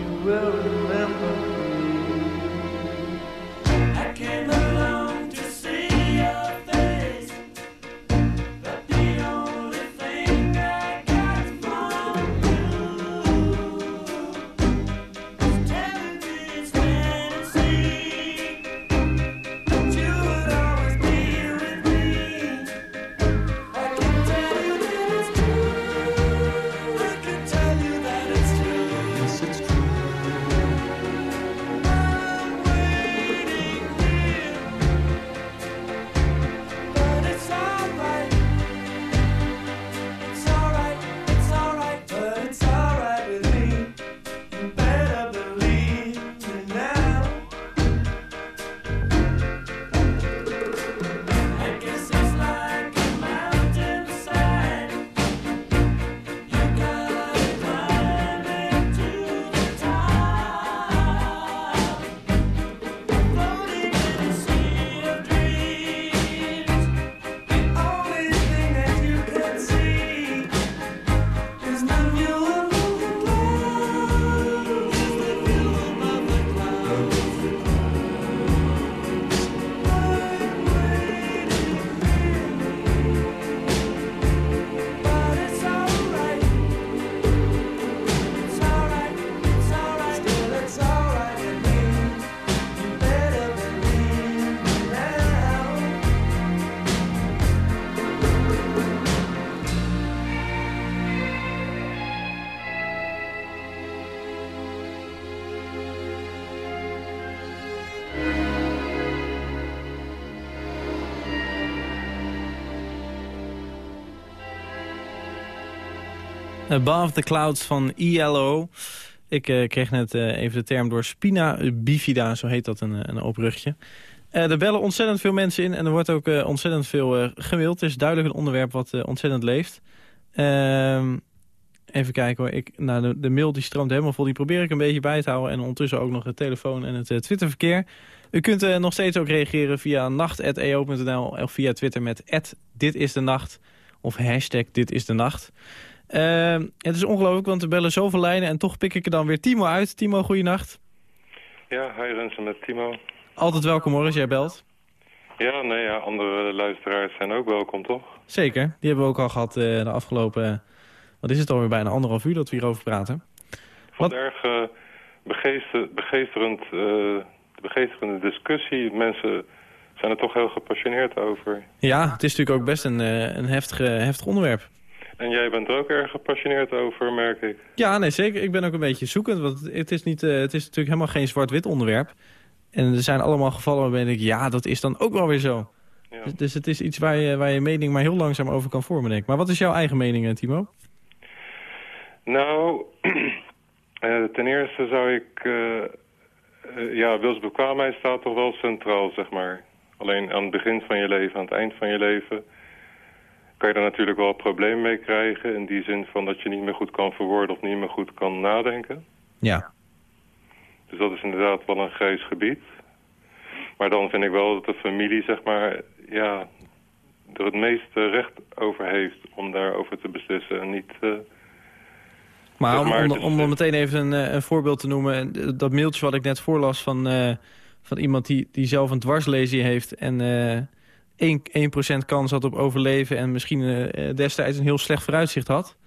You will remember Above the Clouds van ELO. Ik eh, kreeg net eh, even de term door Spina bifida, zo heet dat, een, eh, een. Eh er bellen ontzettend veel mensen in en er wordt ook ontzettend veel gewild. Het is duidelijk een onderwerp wat ontzettend leeft. Ehm, even kijken hoor. Ik, nou, de, mail die stroomt helemaal vol. Die probeer ik een beetje bij te houden. En ondertussen ook nog het telefoon en het Twitterverkeer. U kunt nog steeds ook reageren via nacht.eo.nl of via Twitter met dit is de nacht. Of hashtag dit is de nacht. Ehm, het is ongelooflijk, want er bellen zoveel lijnen en toch pik ik er dan weer Timo uit. Timo, goeienacht. Ja, hi Rensen met Timo. Altijd welkom hoor als jij belt. Ja, nee, ja, andere luisteraars zijn ook welkom, toch? Zeker, die hebben we ook al gehad eh, de afgelopen... eh, wat is het alweer, bijna anderhalf uur dat we hierover praten. Wat erg eh, begeester, begeesterend, begeesterende discussie. Mensen zijn er toch heel gepassioneerd over. Ja, het is natuurlijk ook best een, een heftig, heftig onderwerp. En jij bent er ook erg gepassioneerd over, merk ik. Ja, nee, zeker. Ik ben ook een beetje zoekend, want het is, niet, eh, het is natuurlijk helemaal geen zwart-wit onderwerp. En er zijn allemaal gevallen waarbij ik denk, ja, dat is dan ook wel weer zo. Ja. Dus, dus het is iets waar je, waar je mening maar heel langzaam over kan vormen, denk ik. Maar wat is jouw eigen mening, eh, Timo? Nou, eh, ten eerste zou ik... ja, wilsbekwaamheid staat toch wel centraal, zeg maar. Alleen aan het begin van je leven, aan het eind van je leven... kan je er natuurlijk wel problemen mee krijgen... in die zin van dat je niet meer goed kan verwoorden of niet meer goed kan nadenken. Ja. Dus dat is inderdaad wel een grijs gebied. Maar dan vind ik wel dat de familie, zeg maar, ja, er het meeste recht over heeft om daarover te beslissen. En niet, eh, Maar om, om, meteen even een, eh, een voorbeeld te noemen. en Dat mailtje wat ik net voorlas van, eh, van iemand die, die zelf een dwarslesie heeft... en eh 1, 1% kans had op overleven... en misschien eh, destijds een heel slecht vooruitzicht had...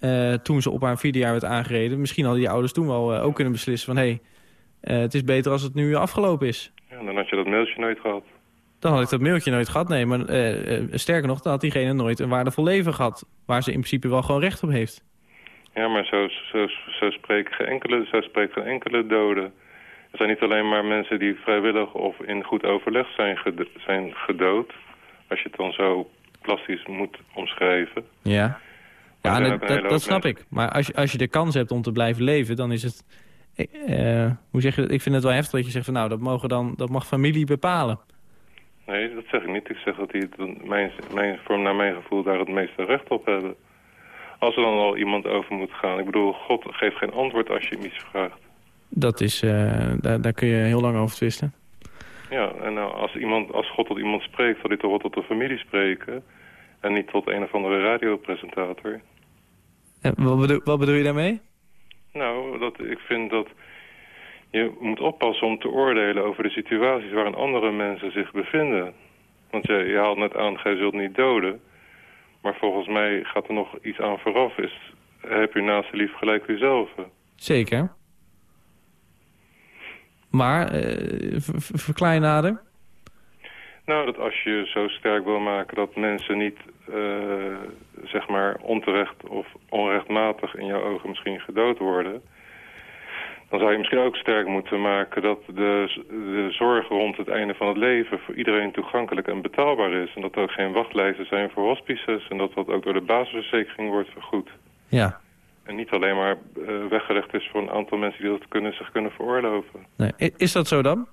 eh, toen ze op haar vierde jaar werd aangereden. Misschien hadden die ouders toen wel eh, ook kunnen beslissen van... hé, hey, het is beter als het nu afgelopen is. ja, dan had je dat mailtje nooit gehad. Dan had ik dat mailtje nooit gehad. Nee, maar sterker nog, dan had diegene nooit een waardevol leven gehad... waar ze in principe wel gewoon recht op heeft. Ja, maar zo, zo, zo, spreekt geen enkele, zo spreekt geen enkele dode. Er zijn niet alleen maar mensen die vrijwillig of in goed overleg zijn, zijn gedood. Als je het dan zo plastisch moet omschrijven. Ja. Ja, dat, dat, snap ik. Maar als je, als je de kans hebt om te blijven leven, dan is het... eh, eh, hoe zeg je dat? Ik vind het wel heftig dat je zegt van nou, dat, mogen dan, dat mag familie bepalen. Nee, dat zeg ik niet. Ik zeg dat die het, mijn, mijn, voor, naar mijn gevoel daar het meeste recht op hebben. Als er dan al iemand over moet gaan. Ik bedoel, God geeft geen antwoord als je hem iets vraagt. Dat is, eh, daar, daar kun je heel lang over twisten. Ja, en nou, als, iemand, als God tot iemand spreekt, zal hij toch wel tot de familie spreken. En niet tot een of andere radiopresentator. En wat, bedoel, wat bedoel je daarmee? Nou, dat, ik vind dat je moet oppassen om te oordelen over de situaties waarin andere mensen zich bevinden. Want je, je haalt net aan, gij zult niet doden. Maar volgens mij gaat er nog iets aan vooraf. Is, heb je naast lief gelijk uzelf. Zeker. Maar, eh, ver- ver- verklaar je nader? Nou, dat als je zo sterk wil maken dat mensen niet, eh, zeg maar, onterecht of onrechtmatig in jouw ogen misschien gedood worden... dan zou je misschien ook sterk moeten maken dat de, de zorg rond het einde van het leven voor iedereen toegankelijk en betaalbaar is. En dat er ook geen wachtlijsten zijn voor hospices en dat dat ook door de basisverzekering wordt vergoed. Ja. En niet alleen maar eh, weggelegd is voor een aantal mensen die dat kunnen, zich kunnen veroorloven. Nee. Is dat zo dan?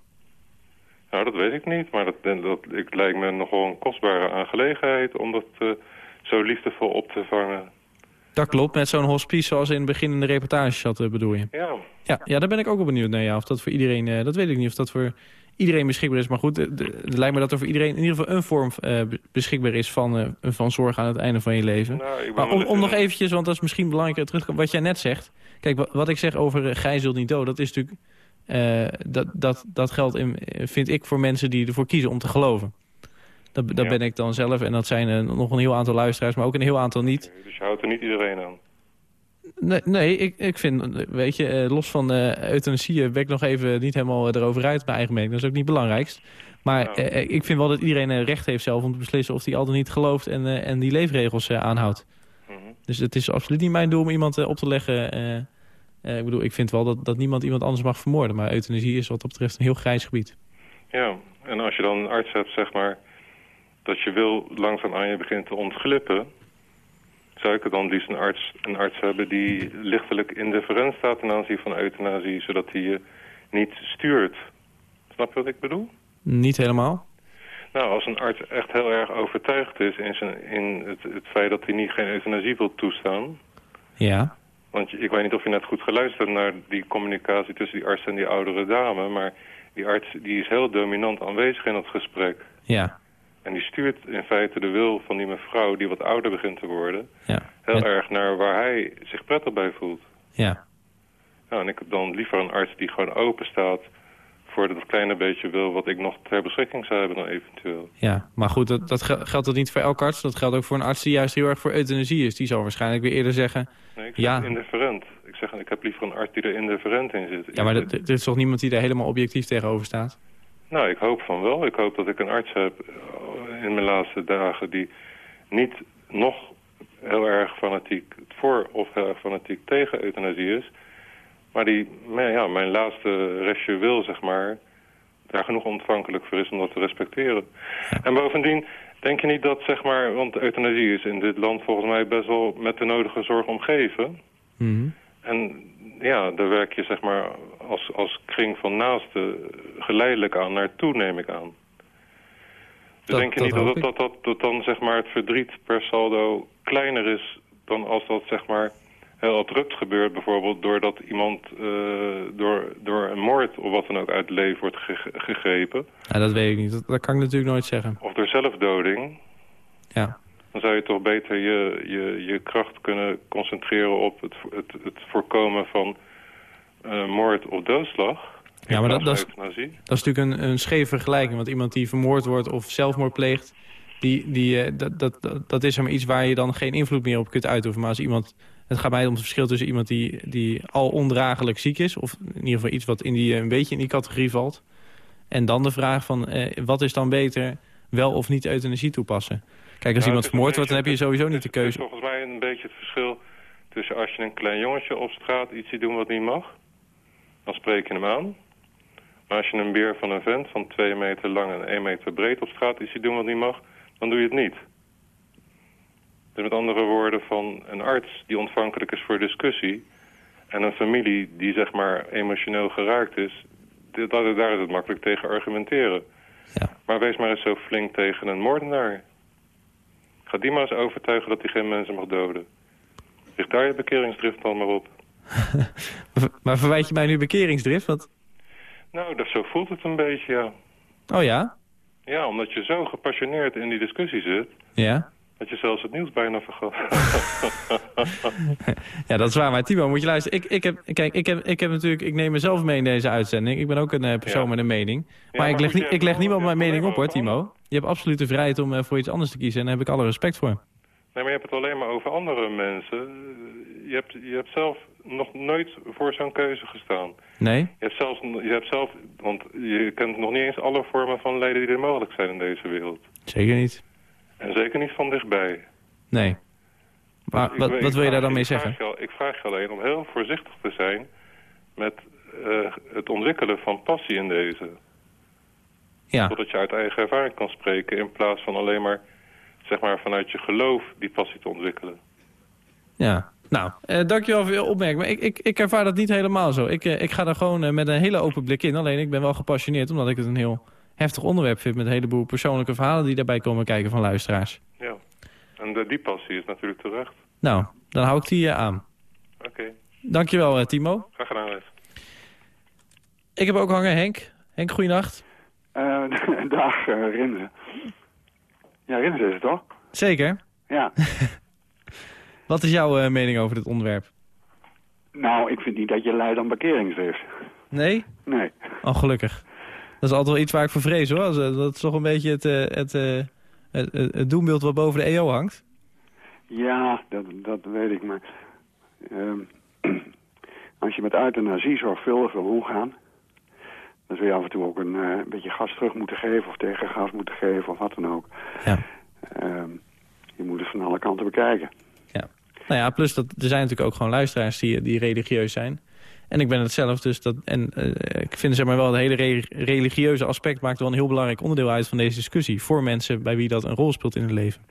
Nou, dat weet ik niet, maar dat, dat ik, lijkt me nogal een kostbare aangelegenheid om dat eh, zo liefdevol op te vangen. Dat klopt, met zo'n hospice zoals in het begin in de reportage zat, eh, bedoel je? Ja, Ja, ja, daar ben ik ook wel benieuwd naar. Ja, of dat voor iedereen, dat weet ik niet of dat voor iedereen beschikbaar is. Maar goed, het lijkt me dat er voor iedereen in ieder geval een vorm eh, be- beschikbaar is van, eh, van zorg aan het einde van je leven. nou, Maar om, nog eventjes, want dat is misschien belangrijker, terug wat jij net zegt. Kijk, wa- wat ik zeg over uh, gij zult niet dood, dat is natuurlijk... eh, dat, dat, dat geldt, in, eh, vind ik, voor mensen die ervoor kiezen om te geloven. Dat, dat Ja. ben ik dan zelf en dat zijn eh, nog een heel aantal luisteraars, maar ook een heel aantal niet. Dus je houdt er niet iedereen aan. Nee, nee ik, ik vind, eh, weet je, eh, los van eh euthanasie eh, ben ik nog even niet helemaal eh, erover uit, mijn eigen mening. Dat is ook niet het belangrijkst. Maar eh, ik vind wel dat iedereen eh, recht heeft zelf om te beslissen of hij al dan niet gelooft en, eh, en die leefregels eh, aanhoudt. Mhm. Dus het is absoluut niet mijn doel om iemand eh, op te leggen. eh, eh, ik bedoel, ik vind wel dat, dat niemand iemand anders mag vermoorden. Maar euthanasie is wat dat betreft een heel grijs gebied. Ja, en als je dan een arts hebt, zeg maar, dat je wil langzaam aan je begint te ontglippen... zou ik er dan liefst een arts, een arts hebben die lichtelijk indifferent staat ten aanzien van euthanasie... zodat hij je niet stuurt. Snap je wat ik bedoel? Niet helemaal. Nou, als een arts echt heel erg overtuigd is in, zijn, in het, het feit dat hij niet geen euthanasie wil toestaan... Ja. Want ik weet niet of je net goed geluisterd hebt naar die communicatie tussen die arts en die oudere dame... maar die arts die is heel dominant aanwezig in dat gesprek. Ja. En die stuurt in feite de wil van die mevrouw die wat ouder begint te worden... Ja. heel erg naar waar hij zich prettig bij voelt. Ja. Nou, en ik heb dan liever een arts die gewoon open staat... voor dat kleine beetje wil wat ik nog ter beschikking zou hebben dan eventueel. Ja. Maar goed, dat, dat gel- geldt dat niet voor elke arts. Dat geldt ook voor een arts die juist heel erg voor euthanasie is. Die zal waarschijnlijk weer eerder zeggen... Nee, ik zeg Ja. indifferent. Ik zeg, ik heb liever een arts die er indifferent in zit. Ja, maar dit is toch niemand die daar helemaal objectief tegenover staat? Nou, ik hoop van wel. Ik hoop dat ik een arts heb in mijn laatste dagen die niet nog heel erg fanatiek voor of heel erg fanatiek tegen euthanasie is. Maar die mijn, ja, mijn laatste restje wil, zeg maar, daar genoeg ontvankelijk voor is om dat te respecteren. En bovendien, denk je niet dat, zeg maar, want euthanasie is in dit land volgens mij best wel met de nodige zorg omgeven. Mhm. En ja, daar werk je zeg maar als, als kring van naasten geleidelijk aan naartoe, neem ik aan. Dus Dat- denk je dat niet dat, dat, dat, dat, dat dan zeg maar het verdriet per saldo kleiner is dan als dat zeg maar heel abrupt gebeurt, bijvoorbeeld doordat iemand eh, door, door een moord of wat dan ook uit het leven wordt ge- gegrepen, Ja, dat weet ik niet. Dat, dat kan ik natuurlijk nooit zeggen. of door zelfdoding, Ja. dan zou je toch beter je, je, je kracht kunnen concentreren op het, het, het voorkomen van eh, moord of doodslag. Ja, maar dat- plaats dat is natuurlijk een, een scheve vergelijking. Want iemand die vermoord wordt of zelfmoord pleegt... Die, die, eh, dat, dat, dat, is maar iets waar je dan geen invloed meer op kunt uitoefenen. Maar als iemand... Het gaat mij om het verschil tussen iemand die, die al ondraaglijk ziek is... of in ieder geval iets wat in die, een beetje in die categorie valt... en dan de vraag van eh, wat is dan beter wel of niet euthanasie toepassen. Kijk, als Nou, iemand is vermoord wordt... dan heb je sowieso niet de is- het is keuze. volgens mij een beetje het verschil tussen als je een klein jongetje op straat iets ziet doen wat niet mag. Dan spreek je hem aan. Maar als je een beer van een vent van twee meter lang en één meter breed op straat iets ziet doen wat niet mag, dan doe je het niet. Dus met andere woorden van een arts die ontvankelijk is voor discussie... en een familie die zeg maar emotioneel geraakt is... dat- daar is het makkelijk tegen argumenteren. Ja. Maar wees maar eens zo flink tegen een moordenaar. Ga die maar eens overtuigen dat hij geen mensen mag doden. Richt daar je bekeringsdrift dan maar op. Maar- Maar verwijt je mij nu bekeringsdrift? Want... Nou, dat, zo voelt het een beetje, ja. Oh ja? Ja, omdat je zo gepassioneerd in die discussie zit... Ja? dat je zelfs het nieuws bijna vergat. Ja, dat is waar. Maar Timo, moet je luisteren. Ik, ik, heb, kijk, ik, heb, ik heb natuurlijk, ik neem mezelf mee in deze uitzending. Ik ben ook een eh, persoon Ja. met een mening. Maar, maar ik, leg, niet, ik leg niemand mijn mening op hoor, Timo. Je hebt absoluut de vrijheid om eh, voor iets anders te kiezen. En daar heb ik alle respect voor. Nee, maar je hebt het alleen maar over andere mensen. Je hebt, je hebt zelf nog nooit voor zo'n keuze gestaan. Nee? Je hebt, zelfs, je hebt zelf, want je kent nog niet eens alle vormen van lijden die er mogelijk zijn in deze wereld. Zeker niet. En zeker niet van dichtbij. Nee. Maar wat, wat wil je daar dan mee vraag zeggen? je ik vraag je alleen om heel voorzichtig te zijn met eh, het ontwikkelen van passie in deze. Ja, Zodat je uit eigen ervaring kan spreken in plaats van alleen maar, zeg maar vanuit je geloof die passie te ontwikkelen. ja. Nou, eh, dankjewel voor je opmerking. Maar ik, ik, ik ervaar dat niet helemaal zo. Ik, eh, ik ga daar gewoon eh, met een hele open blik in. Alleen ik ben wel gepassioneerd omdat ik het een heel heftig onderwerp vind... met een heleboel persoonlijke verhalen die daarbij komen kijken van luisteraars. Ja. En de, die passie is natuurlijk terecht. Nou, dan hou ik die eh, aan. Oké, Dankjewel, eh, Timo. graag gedaan. Les. Ik heb ook hangen Henk. Henk, goeienacht. Eh, dag, uh, Rinze. Ja, Rinze is het toch? Zeker. Ja. Wat is jouw eh, mening over dit onderwerp? nou, ik vind niet dat je leidt aan bekeringsdrift. Nee? Nee. Oh, gelukkig. Dat is altijd wel iets waar ik voor vrees, hoor. Eh, Dat is toch een beetje het, eh, het, het, het- doembeeld wat boven de EO hangt. Ja, dat, dat weet ik, maar... ehm, als je met euthanasie zorgvuldig wil omgaan... dan zul je af en toe ook een beetje gas terug moeten geven... of tegen gas moeten geven, of wat dan ook. Ja. Ehm, je moet het van alle kanten bekijken. Nou ja, plus dat er zijn natuurlijk ook gewoon luisteraars die, die religieus zijn. En ik ben het zelf dus. Dat, en eh, ik vind zeg maar wel het hele re- religieuze aspect maakt wel een heel belangrijk onderdeel uit van deze discussie. Voor mensen bij wie dat een rol speelt in het leven.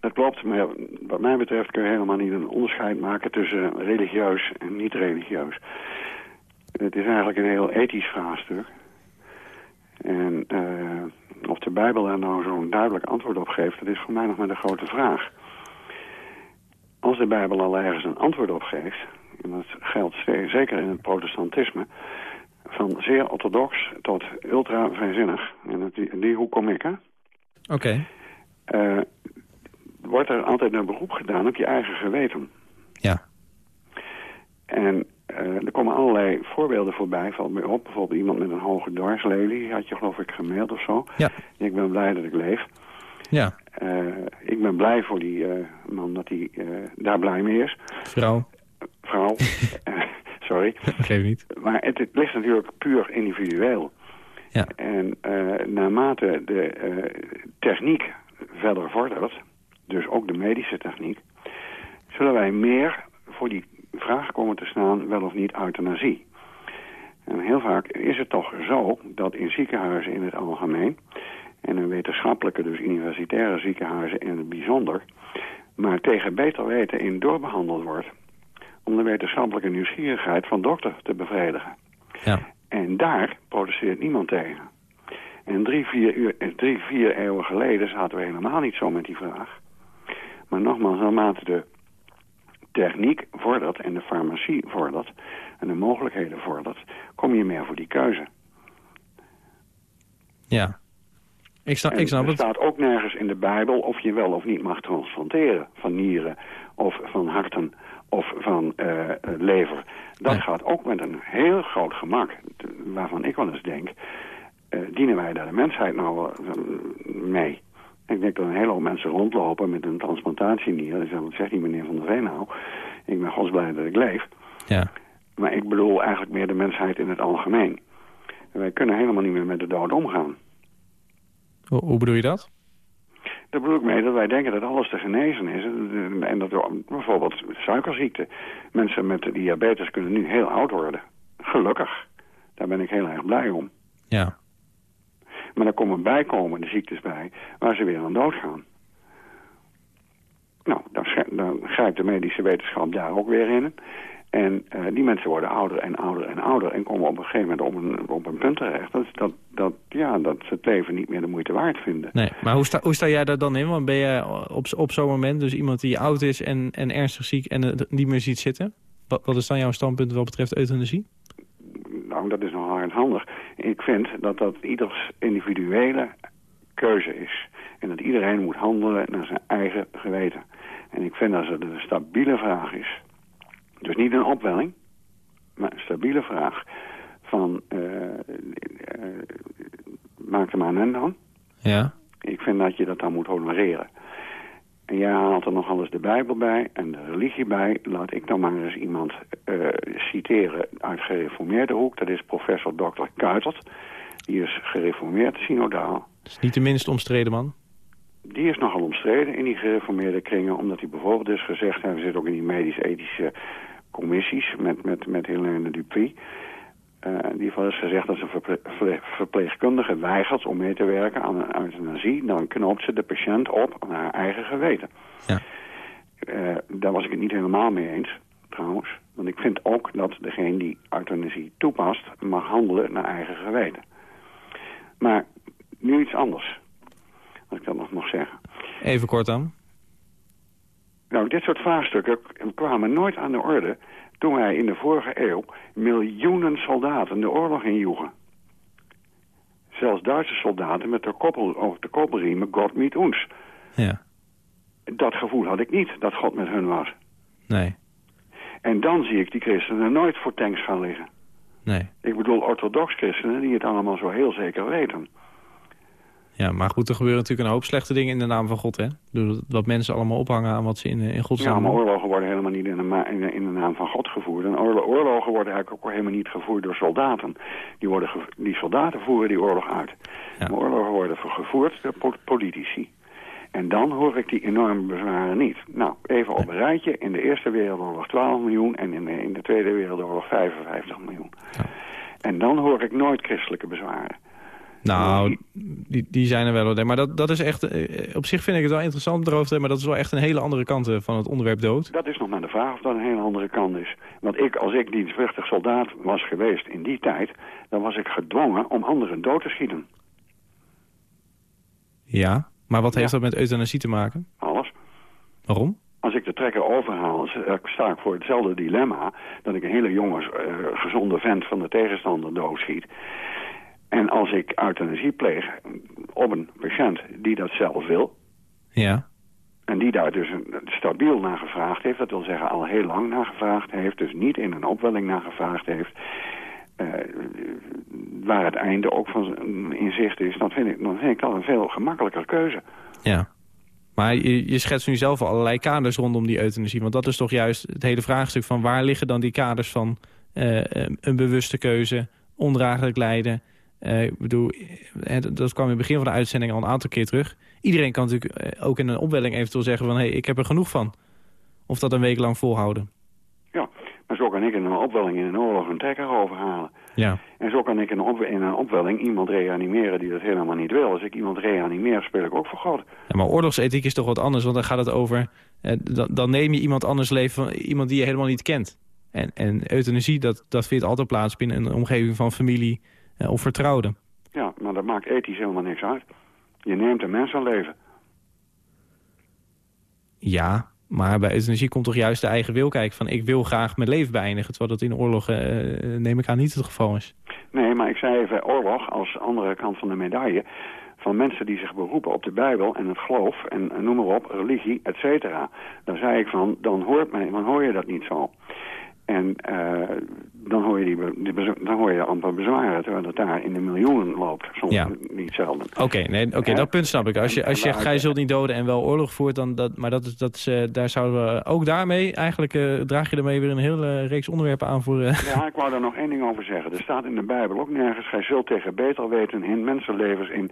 Dat klopt, maar wat mij betreft kun je helemaal niet een onderscheid maken tussen religieus en niet religieus. Het is eigenlijk een heel ethisch vraagstuk. En eh, of de Bijbel daar nou zo'n duidelijk antwoord op geeft, dat is voor mij nog maar de grote vraag. Als de Bijbel al ergens een antwoord op geeft, en dat geldt ze- zeker in het protestantisme, van zeer orthodox tot ultra vrijzinnig. En dat- die, die hoek kom ik, hè? Oké. Eh, wordt er altijd een beroep gedaan op je eigen geweten. Ja. En eh, er komen allerlei voorbeelden voorbij. Valt me op, bijvoorbeeld iemand met een hoge dwarslelie. Had je geloof ik gemaild of zo. Ja. Ik ben blij dat ik leef. Ja. Eh, ik ben blij voor die eh, man dat hij eh, daar blij mee is. Vrouw. Vrouw. Sorry. Geef niet. Maar het, het ligt natuurlijk puur individueel. Ja. En naarmate de techniek verder vordert, dus ook de medische techniek, zullen wij meer voor die vraag komen te staan, wel of niet euthanasie. En heel vaak is het toch zo dat in ziekenhuizen in het algemeen, en in wetenschappelijke, dus universitaire ziekenhuizen in het bijzonder, maar tegen beter weten in doorbehandeld wordt om de wetenschappelijke nieuwsgierigheid van dokter te bevredigen. Ja. En daar protesteert niemand tegen. En drie vier, uur, eh, drie, vier eeuwen geleden zaten we helemaal niet zo met die vraag. Maar nogmaals, naarmate de techniek vordert en de farmacie vordert... en de mogelijkheden vordert, kom je meer voor die keuze. Ja. Ik snap, En ik snap er staat ook nergens in de Bijbel of je wel of niet mag transplanteren van nieren of van harten of van eh, lever. Dat Nee. gaat ook met een heel groot gemak, waarvan ik wel eens denk, eh, dienen wij daar de mensheid nou eh, mee? Ik denk dat een hele hoop mensen rondlopen met een transplantatienier. Ik zeg, wat zegt die meneer Van der Veen nou? Ik ben godsblij dat ik leef. Ja. Maar ik bedoel eigenlijk meer de mensheid in het algemeen. En wij kunnen helemaal niet meer met de dood omgaan. Hoe, bedoel je dat? Daar bedoel ik mee dat wij denken dat alles te genezen is. En dat we, bijvoorbeeld suikerziekte. Mensen met diabetes kunnen nu heel oud worden. Gelukkig. Daar ben ik heel erg blij om. Ja. Maar er komen bijkomende ziektes bij waar ze weer aan doodgaan. Nou, dan, dan grijpt de medische wetenschap daar ook weer in. En uh, die mensen worden ouder en ouder en ouder... en komen op een gegeven moment op een, op een punt terecht... Dat, dat, dat, ja, dat ze het leven niet meer de moeite waard vinden. Nee, maar hoe sta, hoe sta jij daar dan in? Want ben je op, op zo'n moment dus iemand die oud is en, en ernstig ziek... en het niet meer ziet zitten? Wat, wat is dan jouw standpunt wat betreft euthanasie? Nou, dat is nogal hardhandig. Ik vind dat dat ieders individuele keuze is. En dat iedereen moet handelen naar zijn eigen geweten. En ik vind dat het een stabiele vraag is dus niet een opwelling, maar een stabiele vraag van... Uh, uh, maak er maar een dan. Ja. Ik vind dat je dat dan moet honoreren. En jij haalt er nog alles de Bijbel bij en de religie bij. Laat ik dan maar eens iemand uh, citeren uit gereformeerde hoek. Dat is professor Dr. Kuitert. Die is gereformeerd synodaal. Dat is niet de minst omstreden man die is nogal omstreden in die gereformeerde kringen... omdat hij bijvoorbeeld dus gezegd heeft... we zitten ook in die medisch-ethische commissies met, met, met Helene Dupuy... Uh, in ieder geval is gezegd dat ze een verpleegkundige weigert om mee te werken aan een euthanasie. Dan knoopt ze de patiënt op aan haar eigen geweten. Ja. Uh, daar was ik het niet helemaal mee eens, trouwens. Want ik vind ook dat degene die euthanasie toepast mag handelen naar eigen geweten. Maar nu iets anders. Als ik dat nog mag zeggen. Even kort dan. Nou, dit soort vraagstukken kwamen nooit aan de orde... toen wij in de vorige eeuw miljoenen soldaten de oorlog injoegen. Zelfs Duitse soldaten met de, koppel, de koppelriemen God meet ons. Ja. Dat gevoel had ik niet, dat God met hun was. Nee. En dan zie ik die christenen nooit voor tanks gaan liggen. Nee. Ik bedoel orthodox christenen die het allemaal zo heel zeker weten. Ja, maar goed, er gebeuren natuurlijk een hoop slechte dingen in de naam van God, hè? Wat mensen allemaal ophangen aan wat ze in, in Gods naam Ja, maar oorlogen worden helemaal niet in de, in, in de naam van God gevoerd. En oorlogen worden eigenlijk ook helemaal niet gevoerd door soldaten. Die, worden die soldaten voeren die oorlog uit. Ja. Maar oorlogen worden gevoerd door politici. En dan hoor ik die enorme bezwaren niet. Nou, even op een rijtje. In de Eerste Wereldoorlog 12 miljoen en in de, in de Tweede Wereldoorlog 55 miljoen. Ja. En dan hoor ik nooit christelijke bezwaren. Nou, die, die zijn er wel. Maar dat, dat is echt, eh, op zich vind ik het wel interessant, droogte, maar dat is wel echt een hele andere kant eh, van het onderwerp dood. Dat is nog maar de vraag of dat een hele andere kant is. Want ik, als ik dienstplichtig soldaat was geweest in die tijd, dan was ik gedwongen om anderen dood te schieten. Ja, maar wat heeft dat met euthanasie te maken? Alles. Waarom? Als ik de trekker overhaal, sta ik voor hetzelfde dilemma... dat ik een hele jonge, gezonde vent van de tegenstander doodschiet. En als ik euthanasie pleeg op een patiënt die dat zelf wil... Ja. En die daar dus stabiel naar gevraagd heeft. Dat wil zeggen al heel lang naar gevraagd heeft. Dus niet in een opwelling naar gevraagd heeft. Uh, waar het einde ook van in zicht is. Dan vind, ik, dan vind ik dat een veel gemakkelijker keuze. Ja. Maar je, je schetst nu zelf al allerlei kaders rondom die euthanasie. Want dat is toch juist het hele vraagstuk van waar liggen dan die kaders van uh, een bewuste keuze, ondraaglijk lijden... Uh, ik bedoel, eh, dat kwam in het begin van de uitzending al een aantal keer terug. Iedereen kan natuurlijk eh, ook in een opwelling eventueel zeggen van... hé, hey, ik heb er genoeg van. Of dat een week lang volhouden. Ja, maar zo kan ik in een opwelling in een oorlog een trekker overhalen. Ja. En zo kan ik in een, op in een opwelling iemand reanimeren die dat helemaal niet wil. Als ik iemand reanimeer, speel ik ook voor God. Ja, maar oorlogsethiek is toch wat anders, want dan gaat het over... Eh, dan, dan, neem je iemand anders leven van iemand die je helemaal niet kent. En, en euthanasie, dat, dat vindt altijd plaats binnen een omgeving van familie of vertrouwde. Ja, maar dat maakt ethisch helemaal niks uit. Je neemt een mensenleven. Ja, maar bij euthanasie komt toch juist de eigen wil kijken van ik wil graag mijn leven beëindigen. Terwijl dat in oorlog, uh, neem ik aan, niet het geval is. Nee, maar ik zei even oorlog als andere kant van de medaille van mensen die zich beroepen op de Bijbel en het geloof en noem maar op, religie, et cetera. Daar zei ik van, dan hoort mij, dan hoor je dat niet zo. En uh, dan, hoor je die, die dan hoor je amper bezwaren, terwijl het daar in de miljoenen loopt. Soms ja. niet zelden. Oké, nee, oké, dat punt snap ik. Als je, als je zegt, gij zult niet doden en wel oorlog voert, dan dat, maar dat is, dat is, uh, daar zouden we ook daarmee, eigenlijk uh, draag je ermee weer een hele reeks onderwerpen aan voor... Ja, ik wou daar nog één ding over zeggen. Er staat in de Bijbel ook nergens, gij zult tegen beter weten in mensenlevens in,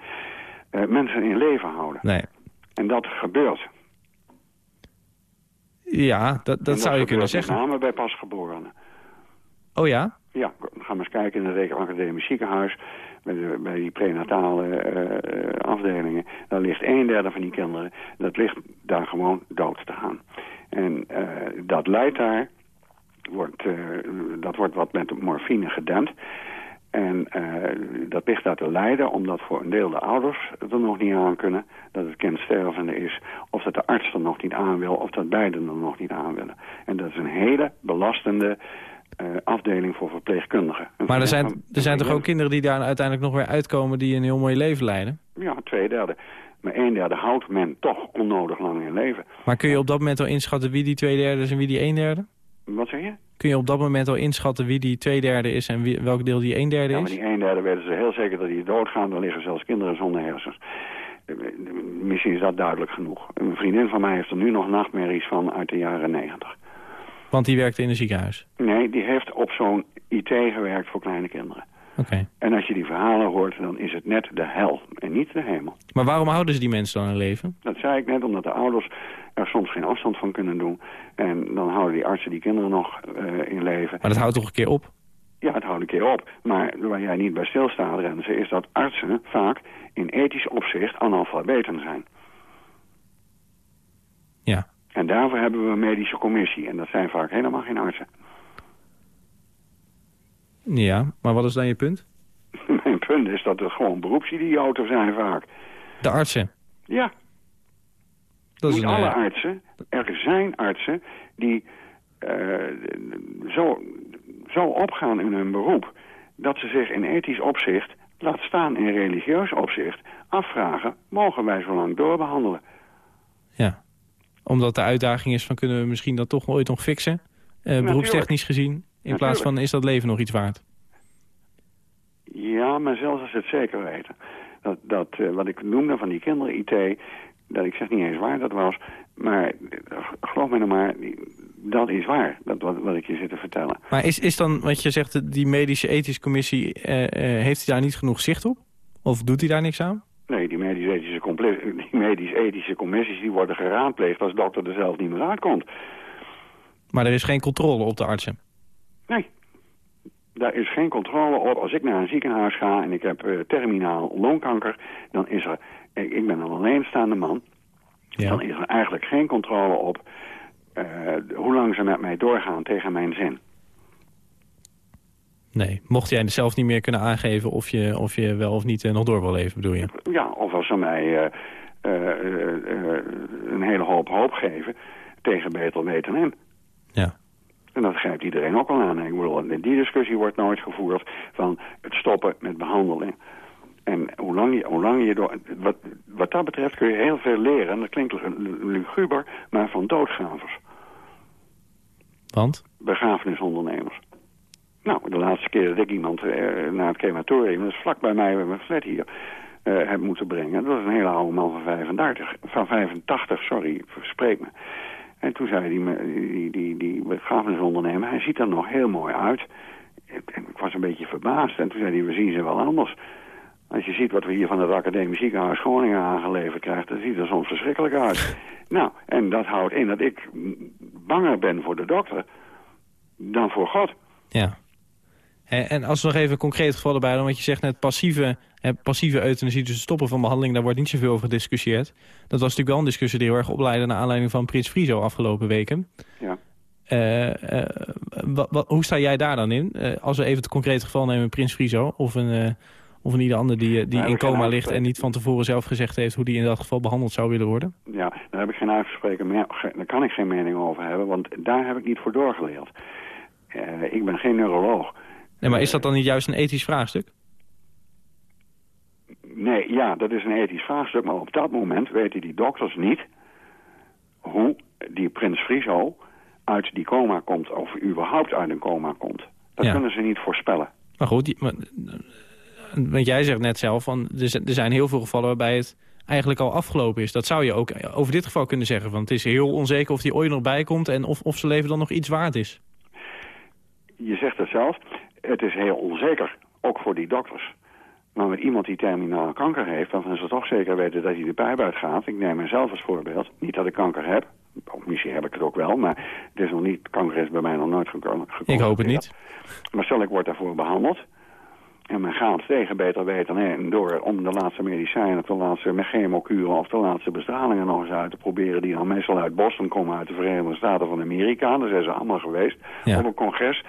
mensen in leven houden. Nee. En dat gebeurt. Ja, dat, dat, zou je kunnen zeggen. Met name bij pasgeborenen. Oh ja? Ja, ga maar eens kijken in het Rekenacademisch ziekenhuis. bij, de, bij die prenatale eh, afdelingen, daar ligt een derde van die kinderen, dat ligt daar gewoon dood te gaan. En uh, dat leidt daar, wordt, uh, dat wordt wat met morfine gedempt. En dat ligt daar te lijden omdat voor een deel de ouders er nog niet aan kunnen. Dat het kind stervende is. Of dat de arts er nog niet aan wil. Of dat beiden er nog niet aan willen. En dat is een hele belastende uh, afdeling voor verpleegkundigen. Maar er zijn, er zijn toch ook kinderen die daar uiteindelijk nog weer uitkomen... die een heel mooi leven leiden? Ja, twee derde. Maar een derde houdt men toch onnodig lang in leven. Maar kun je op dat moment al inschatten wie die twee derde is en wie die een derde? Wat zeg je? Kun je op dat moment al inschatten wie die twee derde is en wie, welk deel die een derde is? Ja, maar die een derde weten ze heel zeker dat die doodgaan. Dan liggen zelfs kinderen zonder hersens. Misschien is dat duidelijk genoeg. Een vriendin van mij heeft er nu nog nachtmerries van uit de jaren negentig. Want die werkte in een ziekenhuis? Nee, die heeft op zo'n IT gewerkt voor kleine kinderen. En als je die verhalen hoort, dan is het net de hel en niet de hemel. Maar waarom houden ze die mensen dan in leven? Dat zei ik net, omdat de ouders er soms geen afstand van kunnen doen. En dan houden die artsen die kinderen nog uh, in leven. Maar dat houdt toch een keer op? Ja, het houdt een keer op. Maar waar jij niet bij stilstaat, Renze, is dat artsen vaak in ethisch opzicht analfabeten zijn. Ja. En daarvoor hebben we een medische commissie. En dat zijn vaak helemaal geen artsen. Ja, maar wat is dan je punt? Mijn punt is dat er gewoon beroepsidioten zijn vaak. De artsen? Ja. Dat is Niet een, alle eh, artsen. Er zijn artsen die uh, zo, zo opgaan in hun beroep... dat ze zich in ethisch opzicht, laat staan in religieus opzicht... afvragen, mogen wij zo lang doorbehandelen? Ja omdat de uitdaging is van kunnen we misschien dat toch ooit nog fixen? Uh, beroepstechnisch gezien. In plaats van is dat leven nog iets waard? Ja, maar zelfs als ze het zeker weten. Dat, dat uh, wat ik noemde van die kinderen IT, dat ik zeg niet eens waar dat was. Maar uh, geloof me nou maar, dat is waar. Dat wat, wat ik je zit te vertellen. Maar is, is dan, wat je zegt, die medische ethische commissie, heeft hij daar niet genoeg zicht op? Of doet hij daar niks aan? Nee, die medisch-ethische commissies die worden geraadpleegd als dokter er zelf niet meer uitkomt. Maar er is geen controle op de artsen? Nee. Daar is geen controle op. Als ik naar een ziekenhuis ga en ik heb uh, terminaal longkanker... dan is er... Ik ben een alleenstaande man. Ja. Dan is er eigenlijk geen controle op... Uh, hoe lang ze met mij doorgaan tegen mijn zin. Nee, mocht jij zelf niet meer kunnen aangeven of je, of je wel of niet uh, nog door wil leven, bedoel je? Ja, of als ze mij een hele hoop hoop geven tegen beter weten in. En dat grijpt iedereen ook al aan. Ik bedoel, die discussie wordt nooit gevoerd van het stoppen met behandeling. En hoe lang je, hoe lang je door... Wat, wat dat betreft kun je heel veel leren. Dat klinkt luguber, maar van doodgravers. Want? Begrafenisondernemers. Nou, de laatste keer dat ik iemand uh, naar het crematorium, dat is vlak bij mij bij mijn flat hier, uh, heb moeten brengen. Dat was een hele oude man van 35, van 85, sorry, spreek me. En toen zei die, die, die, die begrafenisondernemer, hij ziet er nog heel mooi uit. En ik was een beetje verbaasd. En toen zei hij, we zien ze wel anders. Als je ziet wat we hier van het Academisch Ziekenhuis Groningen aangeleverd krijgen, dan ziet er soms verschrikkelijk uit. nou, en dat houdt in dat ik banger ben voor de dokter dan voor God. Ja. En als we nog even concreet gevallen bij, want je zegt net passieve, passieve euthanasie, dus het stoppen van behandeling, daar wordt niet zoveel over gediscussieerd. Dat was natuurlijk wel een discussie die heel erg opleidde naar aanleiding van Prins Frizo afgelopen weken. Ja. Uh, uh, wat, wat, hoe sta jij daar dan in? Uh, als we even het concrete geval nemen, Prins Frizo of een, of een ieder ander die, die Nou, in coma ligt en niet van tevoren zelf gezegd heeft hoe die in dat geval behandeld zou willen worden? Ja, daar heb ik geen uitspreken meer, daar kan ik geen mening over hebben, want daar heb ik niet voor doorgeleerd. ik ben geen neuroloog. Nee, maar is dat dan niet juist een ethisch vraagstuk? Nee, ja, dat is een ethisch vraagstuk. Maar op dat moment weten die dokters niet hoe die prins Friso uit die coma komt. Of überhaupt uit een coma komt. Dat Ja. kunnen ze niet voorspellen. Maar goed, die, maar, want jij zegt net zelf, van, er zijn- er heel veel gevallen waarbij het eigenlijk al afgelopen is. Dat zou je ook over dit geval kunnen zeggen. Want het is heel onzeker of die ooit nog bij komt en of, of zijn leven dan nog iets waard is. Je zegt het zelf, het is heel onzeker. Ook voor die dokters. Maar met iemand die terminale kanker heeft... waarvan ze toch zeker weten dat hij de pijp uitgaat... ik neem mezelf als voorbeeld. Niet dat ik kanker heb. Of misschien heb ik het ook wel, maar het is nog niet, kanker is bij mij nog nooit gekomen. Ik hoop het niet. Maar stel ik word daarvoor behandeld. En men gaat tegen beter weten heen door om de laatste medicijnen, de laatste chemokuren of de laatste bestralingen nog eens uit te proberen. Die dan meestal uit Boston komen, uit de Verenigde Staten van Amerika. Daar zijn ze allemaal geweest Ja. op een congres.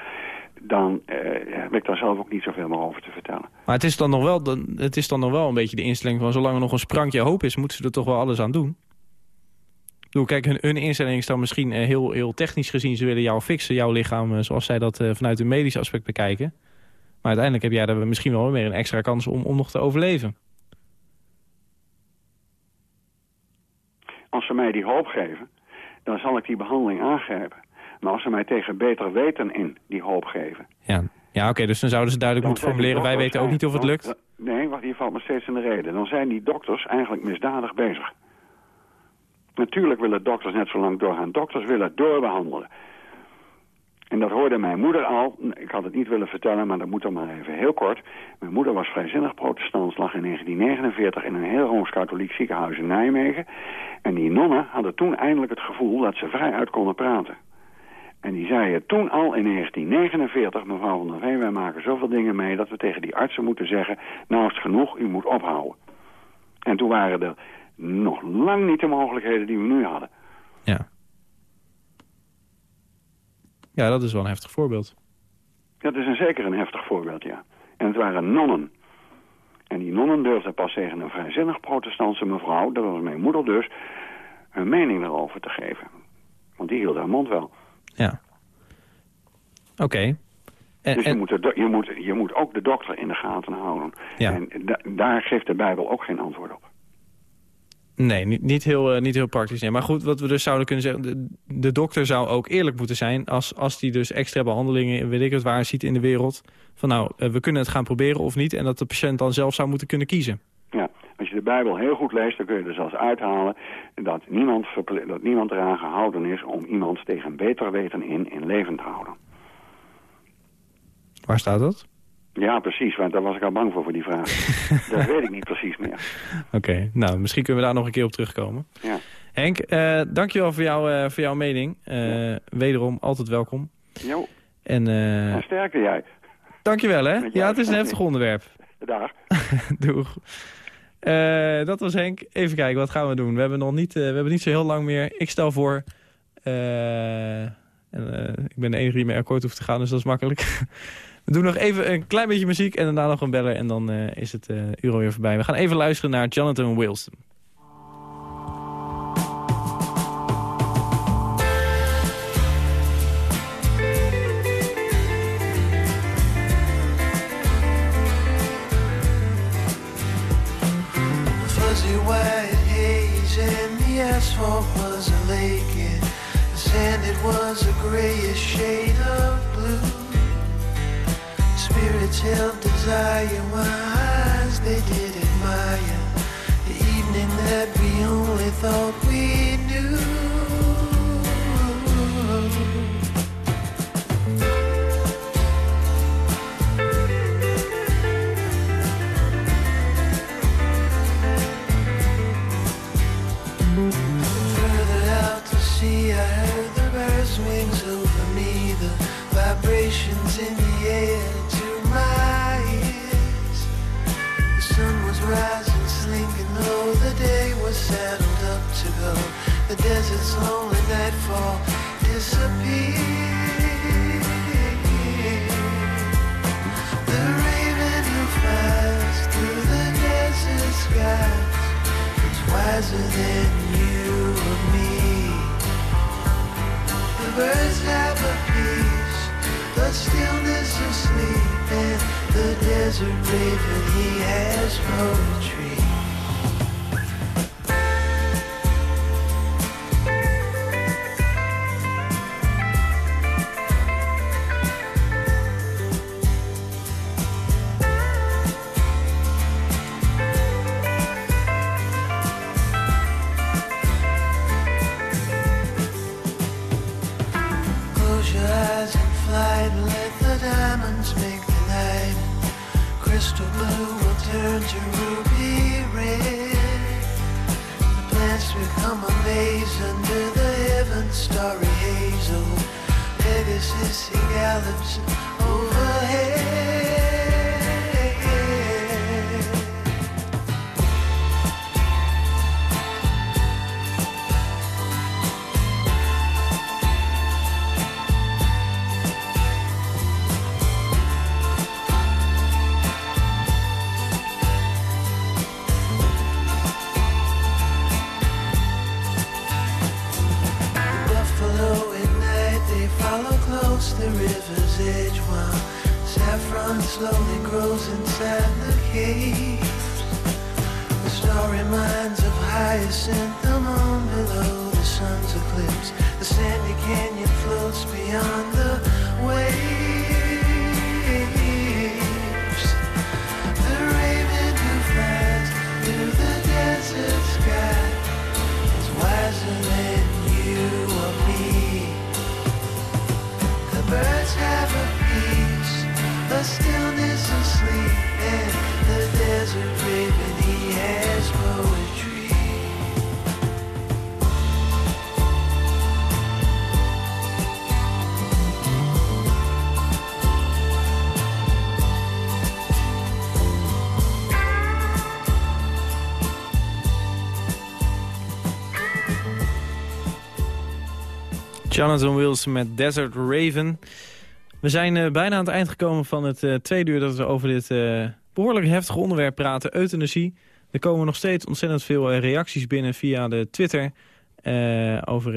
Dan eh, heb ik daar zelf ook niet zoveel meer over te vertellen. Maar het is, dan nog wel, het is dan nog wel een beetje de instelling van... zolang er nog een sprankje hoop is, moeten ze er toch wel alles aan doen? Ik bedoel, kijk, hun, hun instelling is dan misschien eh, heel, heel technisch gezien... ze willen jou fixen, jouw lichaam, eh, zoals zij dat vanuit een medisch aspect bekijken. Maar uiteindelijk heb jij daar misschien wel weer een extra kans om, om nog te overleven. Als ze mij die hoop geven, dan zal ik die behandeling aangrijpen. Maar als ze mij tegen beter weten in die hoop geven... Ja, ja oké, dus dan zouden ze duidelijk dan moeten formuleren... wij weten ook niet of het lukt. Nee, wacht, hier valt me steeds in de reden. Dan zijn die dokters eigenlijk misdadig bezig. Natuurlijk willen dokters net zo lang doorgaan. Dokters willen doorbehandelen. En dat hoorde mijn moeder al. Ik had het niet willen vertellen, maar dat moet dan maar even heel kort. Mijn moeder was vrijzinnig protestant, lag in 1949 in een heel Rooms-Katholiek ziekenhuis in Nijmegen. En die nonnen hadden toen eindelijk het gevoel dat ze vrij uit konden praten. En die zeiden toen al in 1949, mevrouw van der Veen, wij maken zoveel dingen mee dat we tegen die artsen moeten zeggen, nou is het genoeg, u moet ophouden. En toen waren er nog lang niet de mogelijkheden die we nu hadden. Ja. Ja, dat is wel een heftig voorbeeld. Dat is een, zeker een heftig voorbeeld, ja. En het waren nonnen. En die nonnen durfden pas tegen een vrijzinnig protestantse mevrouw, dat was mijn moeder dus, hun mening erover te geven. Want die hield haar mond wel. Ja. Oké. Dus je en, moet, de je, moet, je moet ook de dokter in de gaten houden. Ja. En da- daar geeft de Bijbel ook geen antwoord op. nee, niet, niet, heel, eh, niet heel praktisch. Nee. Maar goed, wat we dus zouden kunnen zeggen... De, de dokter zou ook eerlijk moeten zijn... als, als die dus extra behandelingen, weet ik het waar, ziet in de wereld... van nou, eh, we kunnen het gaan proberen of niet... en dat de patiënt dan zelf zou moeten kunnen kiezen. De Bijbel heel goed leest, dan kun je er zelfs uithalen dat niemand, dat niemand eraan gehouden is om iemand tegen beter weten in in leven te houden. Waar staat dat? Ja, precies, want daar was ik al bang voor, voor die vraag. dat weet ik niet precies meer. Oké, nou, misschien kunnen we daar nog een keer op terugkomen. Ja. Henk, eh, dankjewel voor, jou, eh, voor jouw mening. Eh, Wederom, altijd welkom. Jo, En en sterker jij. dankjewel, hè? Ja, het is een heftig onderwerp. Dag. Doeg. Eh, dat was Henk. Even kijken, wat gaan we doen? We hebben nog niet, eh, we hebben niet zo heel lang meer. Ik stel voor... eh, en, ik ben de enige die mee akkoord hoeft te gaan, dus dat is makkelijk. we doen nog even een klein beetje muziek en daarna nog een beller. En dan is het uur alweer voorbij. We gaan even luisteren naar Jonathan Wilson. Asphalt was a lake and the sand it was a grayish shade of blue. Spirits held desire eyes they did admire the evening that we only thought we The desert's lonely nightfall disappeared. The raven who flies through the desert skies is wiser than you or me. The birds have a peace, the stillness of sleep, and the desert raven he has poetry. Jonathan Wilson met Desert Raven. We zijn eh, bijna aan het eind gekomen van het eh, tweede uur... dat we over dit eh, behoorlijk heftige onderwerp praten, euthanasie. Er komen nog steeds ontzettend veel reacties binnen via de Twitter. over,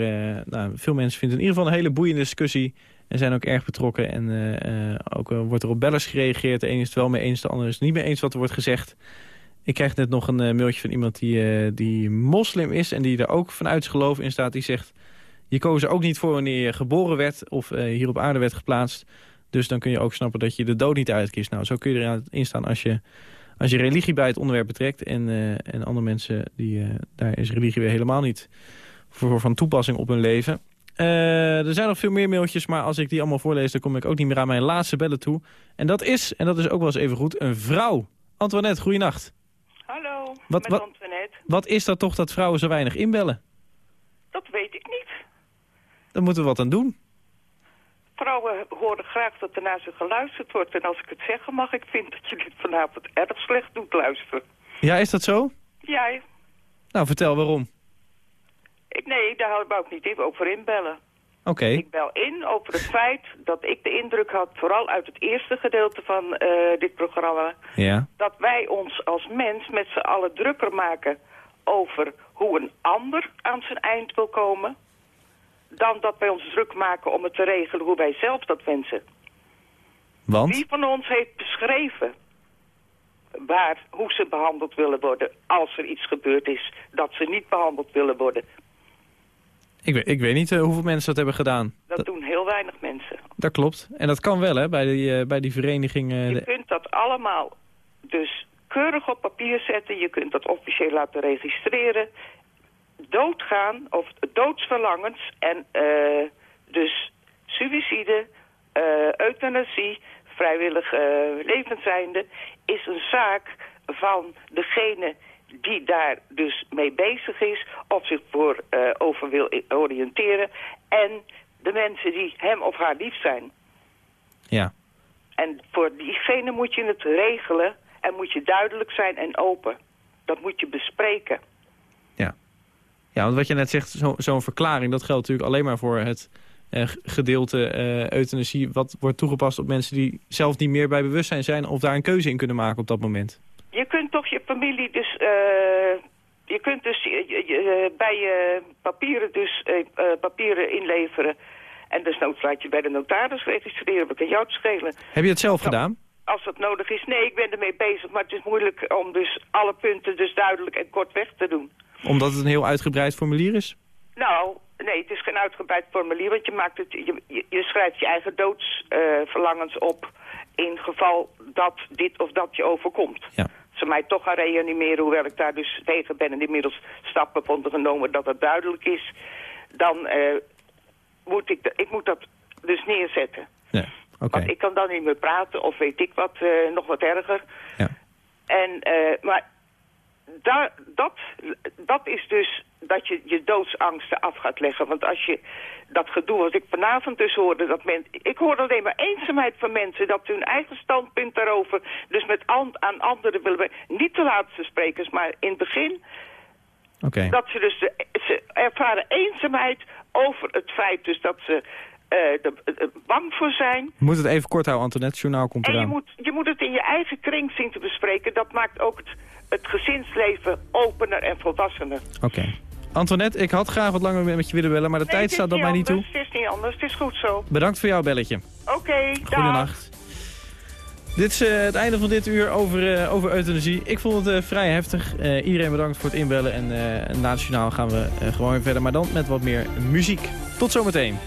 nou, veel mensen vinden het in ieder geval een hele boeiende discussie... en zijn ook erg betrokken. En ook wordt er op bellers gereageerd. De een is het wel mee eens, de ander is het niet mee eens wat er wordt gezegd. Ik krijg net nog een mailtje van iemand die, die moslim is... en die er ook vanuit zijn geloof in staat. Die zegt, je koos er ook niet voor wanneer je geboren werd... of eh, hier op aarde werd geplaatst. Dus dan kun je ook snappen dat je de dood niet uitkiest. Nou, zo kun je erin staan als je, als je religie bij het onderwerp betrekt. En, eh, en andere mensen, die, eh, daar is religie weer helemaal niet voor van toepassing op hun leven. Er zijn nog veel meer mailtjes, maar als ik die allemaal voorlees... dan kom ik ook niet meer aan mijn laatste bellen toe. En dat is, en dat is ook wel eens even goed, een vrouw. Antoinette, goeienacht. Hallo, Wat- met wat- Antoinette. Wat is dat toch dat vrouwen zo weinig inbellen? Dat weet ik niet. Daar moeten we wat aan doen. Vrouwen horen graag dat er naar ze geluisterd wordt. En als ik het zeggen mag, ik vind dat je dit vanavond erg slecht doet luisteren. Ja, is dat zo? Jij? Nou, vertel waarom. Ik, nee, daar wou ik niet even over inbellen. Oké, Ik bel in over het feit dat ik de indruk had, vooral uit het eerste gedeelte van eh, dit programma... ja. dat wij ons als mens met z'n allen drukker maken over hoe een ander aan zijn eind wil komen... dan dat wij ons druk maken om het te regelen hoe wij zelf dat wensen. Want? Wie van ons heeft beschreven waar, hoe ze behandeld willen worden als er iets gebeurd is dat ze niet behandeld willen worden? Ik, weet- ik weet niet eh, hoeveel mensen dat hebben gedaan. Dat Dat, doen heel weinig mensen. dat klopt. En dat kan wel, hè, bij die, eh, bij die vereniging. Je kunt dat allemaal dus keurig op papier zetten. Je kunt dat officieel laten registreren. Doodgaan of doodsverlangens en eh, dus suïcide, eh, euthanasie, vrijwillig eh levenseinde is een zaak van degene die daar dus mee bezig is of zich voor over wil oriënteren en de mensen die hem of haar lief zijn. ja. En voor diegene moet je het regelen en moet je duidelijk zijn en open. Dat moet je bespreken. Ja. Ja, want wat je net zegt, zo- zo'n verklaring... dat geldt natuurlijk alleen maar voor het eh, gedeelte eh, euthanasie... wat wordt toegepast op mensen die zelf niet meer bij bewustzijn zijn... of daar een keuze in kunnen maken op dat moment. Je kunt toch je familie dus... eh, je kunt dus bij je papieren dus papieren inleveren. En desnoods laat je bij de notaris registreren. Wat kan jou het schelen? Heb je het zelf Nou, gedaan? Als dat nodig is. Nee, ik ben ermee bezig. Maar het is moeilijk om dus alle punten dus duidelijk en kort weg te doen. Omdat het een heel uitgebreid formulier is? Nou, nee, het is geen uitgebreid formulier, want je, maakt het, je, je, schrijft je eigen doodsverlangens op in geval dat dit of dat je overkomt. Ja. Ze mij toch gaan reanimeren, hoewel ik daar dus tegen ben en inmiddels stappen heb ondergenomen dat het duidelijk is, dan eh, moet ik, de- ik moet dat dus neerzetten. Nee, oké. Want ik kan dan niet meer praten of weet ik wat, eh, nog wat erger. Ja. En, eh, maar daar, dat, dat is dus dat je je doodsangsten af gaat leggen. Want als je dat gedoe, wat ik vanavond dus hoorde, dat men, ik hoorde alleen maar eenzaamheid van mensen, dat hun eigen standpunt daarover, dus met an- aan anderen willen, we- niet de laatste sprekers, maar in het begin, Oké. dat ze dus, de, ze ervaren eenzaamheid over het feit dus dat ze er bang voor zijn. Je moet het even kort houden, Antoinette. Het journaal komt En je eraan. moet, je moet het in je eigen kring zien te bespreken. Dat maakt ook het, het gezinsleven opener en volwassener. Oké. Antoinette, ik had graag wat langer met je willen bellen, maar de Nee, tijd staat dat mij niet toe. Het is niet anders, het is goed zo. Bedankt voor jouw belletje. Oké, dag. Goedenacht. Dit is eh, het einde van dit uur over, eh, over euthanasie. Ik vond het eh, vrij heftig. Iedereen bedankt voor het inbellen. En nationaal gaan we gewoon weer verder. Maar dan met wat meer muziek. Tot zometeen.